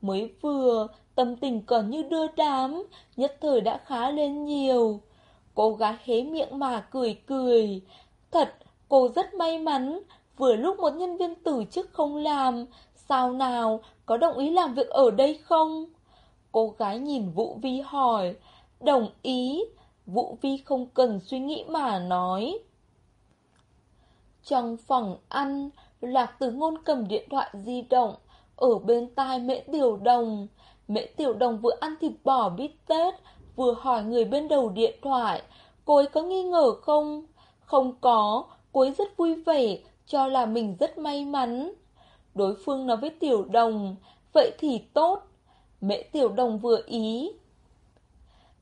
Mới vừa, tâm tình còn như đưa đám, nhất thời đã khá lên nhiều. Cô gái hé miệng mà cười cười. Thật, cô rất may mắn, vừa lúc một nhân viên tử chức không làm, sao nào, có đồng ý làm việc ở đây không? Cô gái nhìn Vũ Vi hỏi, đồng ý, Vũ Vi không cần suy nghĩ mà nói. Trong phòng ăn, Lạc Tử Ngôn cầm điện thoại di động, ở bên tai Mễ Tiểu Đồng. Mễ Tiểu Đồng vừa ăn thịt bò bít tết, vừa hỏi người bên đầu điện thoại, cô ấy có nghi ngờ không? Không có, cô ấy rất vui vẻ, cho là mình rất may mắn. Đối phương nói với Tiểu Đồng, vậy thì tốt. Mễ Tiểu Đồng vừa ý.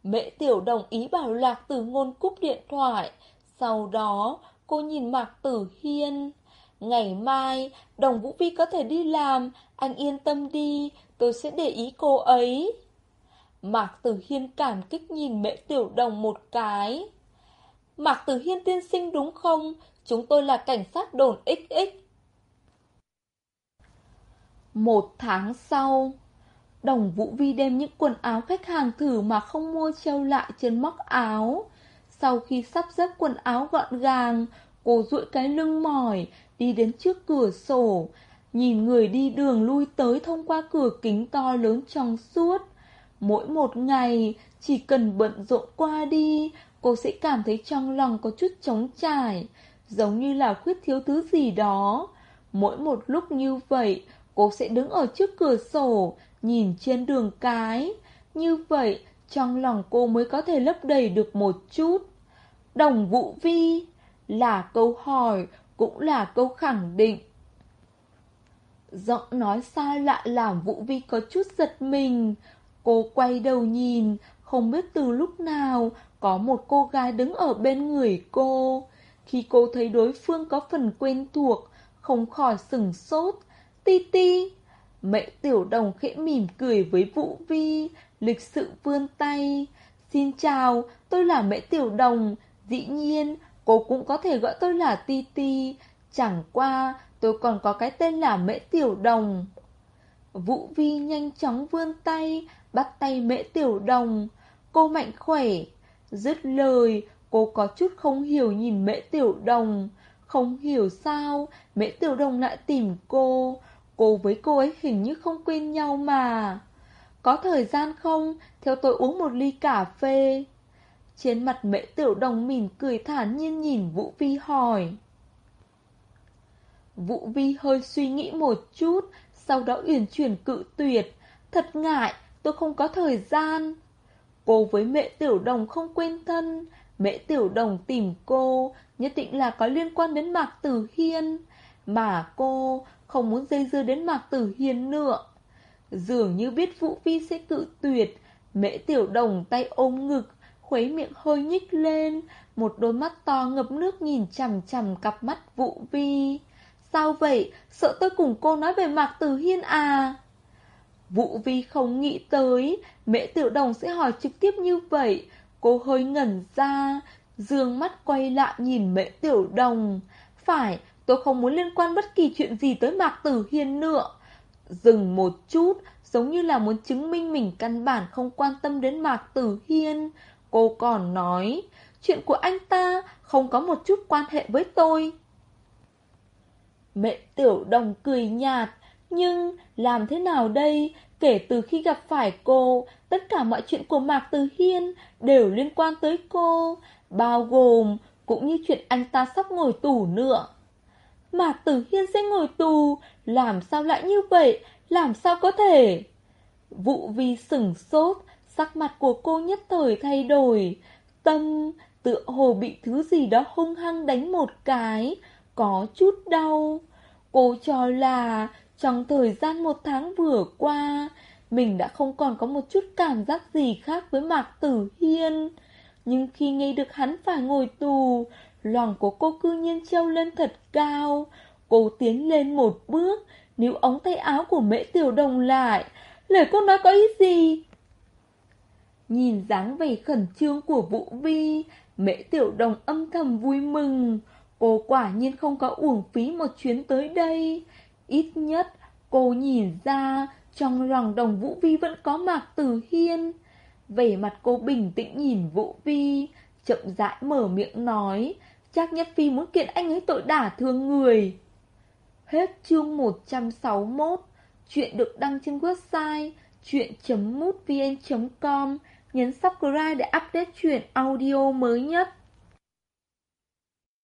Mễ Tiểu Đồng ý bảo Lạc Tử Ngôn cúp điện thoại, sau đó cô nhìn Mạc Tử Hiên. Ngày mai, Đồng Vũ Vi có thể đi làm, anh yên tâm đi, tôi sẽ để ý cô ấy. Mạc Tử Hiên cảm kích nhìn Mễ Tiểu Đồng một cái. Mạc Tử Hiên tiên sinh đúng không? Chúng tôi là cảnh sát đồn XX. Một tháng sau, Đồng Vũ Vi đem những quần áo khách hàng thử mà không mua treo lại trên móc áo. Sau khi sắp xếp quần áo gọn gàng, cô duỗi cái lưng mỏi, đi đến trước cửa sổ, nhìn người đi đường lui tới thông qua cửa kính to lớn trong suốt. Mỗi một ngày, chỉ cần bận rộn qua đi, cô sẽ cảm thấy trong lòng có chút trống trải, giống như là khuyết thiếu thứ gì đó. Mỗi một lúc như vậy, cô sẽ đứng ở trước cửa sổ, nhìn trên đường cái. Như vậy, trong lòng cô mới có thể lấp đầy được một chút. Đồng Vũ Vi là câu hỏi, cũng là câu khẳng định. Giọng nói xa lạ làm Vũ Vi có chút giật mình. Cô quay đầu nhìn, không biết từ lúc nào có một cô gái đứng ở bên người cô. Khi cô thấy đối phương có phần quen thuộc, không khỏi sừng sốt. Ti ti! Mẹ tiểu đồng khẽ mỉm cười với Vũ Vi, lịch sự vươn tay. Xin chào, tôi là mẹ tiểu đồng. Dĩ nhiên, cô cũng có thể gọi tôi là Ti Ti. Chẳng qua, tôi còn có cái tên là mẹ tiểu đồng. Vũ Vi nhanh chóng vươn tay, bắt tay mẹ tiểu đồng. Cô mạnh khỏe. Dứt lời, cô có chút không hiểu nhìn mẹ tiểu đồng. Không hiểu sao, mẹ tiểu đồng lại tìm cô. Cô với cô ấy hình như không quên nhau mà. Có thời gian không? Theo tôi uống một ly cà phê. Trên mặt mẹ tiểu đồng mỉm cười thản nhiên nhìn Vũ Vi hỏi. Vũ Vi hơi suy nghĩ một chút, sau đó uyển chuyển cự tuyệt. Thật ngại, tôi không có thời gian. Cô với mẹ tiểu đồng không quên thân, mẹ tiểu đồng tìm cô, nhất định là có liên quan đến Mạc Tử Hiên. Mà cô không muốn dây dưa đến Mạc Tử Hiên nữa. Dường như biết Vũ Vi sẽ cự tuyệt, Mễ tiểu đồng tay ôm ngực, khuấy miệng hơi nhích lên, một đôi mắt to ngập nước nhìn chằm chằm cặp mắt Vũ Vi. Sao vậy? Sợ tôi cùng cô nói về Mạc Tử Hiên à? Vũ Vi không nghĩ tới, mẹ tiểu đồng sẽ hỏi trực tiếp như vậy. Cô hơi ngẩn ra, dương mắt quay lại nhìn mẹ tiểu đồng. Phải, tôi không muốn liên quan bất kỳ chuyện gì tới Mạc Tử Hiên nữa. Dừng một chút, giống như là muốn chứng minh mình căn bản không quan tâm đến Mạc Tử Hiên. Cô còn nói, chuyện của anh ta không có một chút quan hệ với tôi. Mẹ tiểu đồng cười nhạt, nhưng làm thế nào đây? Kể từ khi gặp phải cô, tất cả mọi chuyện của Mạc Từ Hiên đều liên quan tới cô, bao gồm cũng như chuyện anh ta sắp ngồi tù nữa. Mạc Tử Hiên sẽ ngồi tù, làm sao lại như vậy, làm sao có thể? Vụ vi sửng sốt, sắc mặt của cô nhất thời thay đổi, tâm tựa hồ bị thứ gì đó hung hăng đánh một cái, có chút đau. Cô cho là trong thời gian một tháng vừa qua, mình đã không còn có một chút cảm giác gì khác với Mạc Tử Hiên. Nhưng khi nghe được hắn phải ngồi tù, lòng của cô cư nhiên treo lên thật cao. Cô tiến lên một bước, níu ống tay áo của mễ tiểu đồng lại. Lời cô nói có ý gì? Nhìn dáng vẻ khẩn trương của Vũ Vi, mễ tiểu đồng âm thầm vui mừng. Cô quả nhiên không có uổng phí một chuyến tới đây. Ít nhất, cô nhìn ra trong lòng đồng Vũ Vi vẫn có Mạc Tử Hiên. vẻ mặt cô bình tĩnh nhìn Vũ Vi, chậm rãi mở miệng nói, chắc Nhất Phi muốn kiện anh ấy tội đả thương người. Hết chương 161, chuyện được đăng trên website chuyện.mútvn.com, nhấn subscribe để update chuyện audio mới nhất.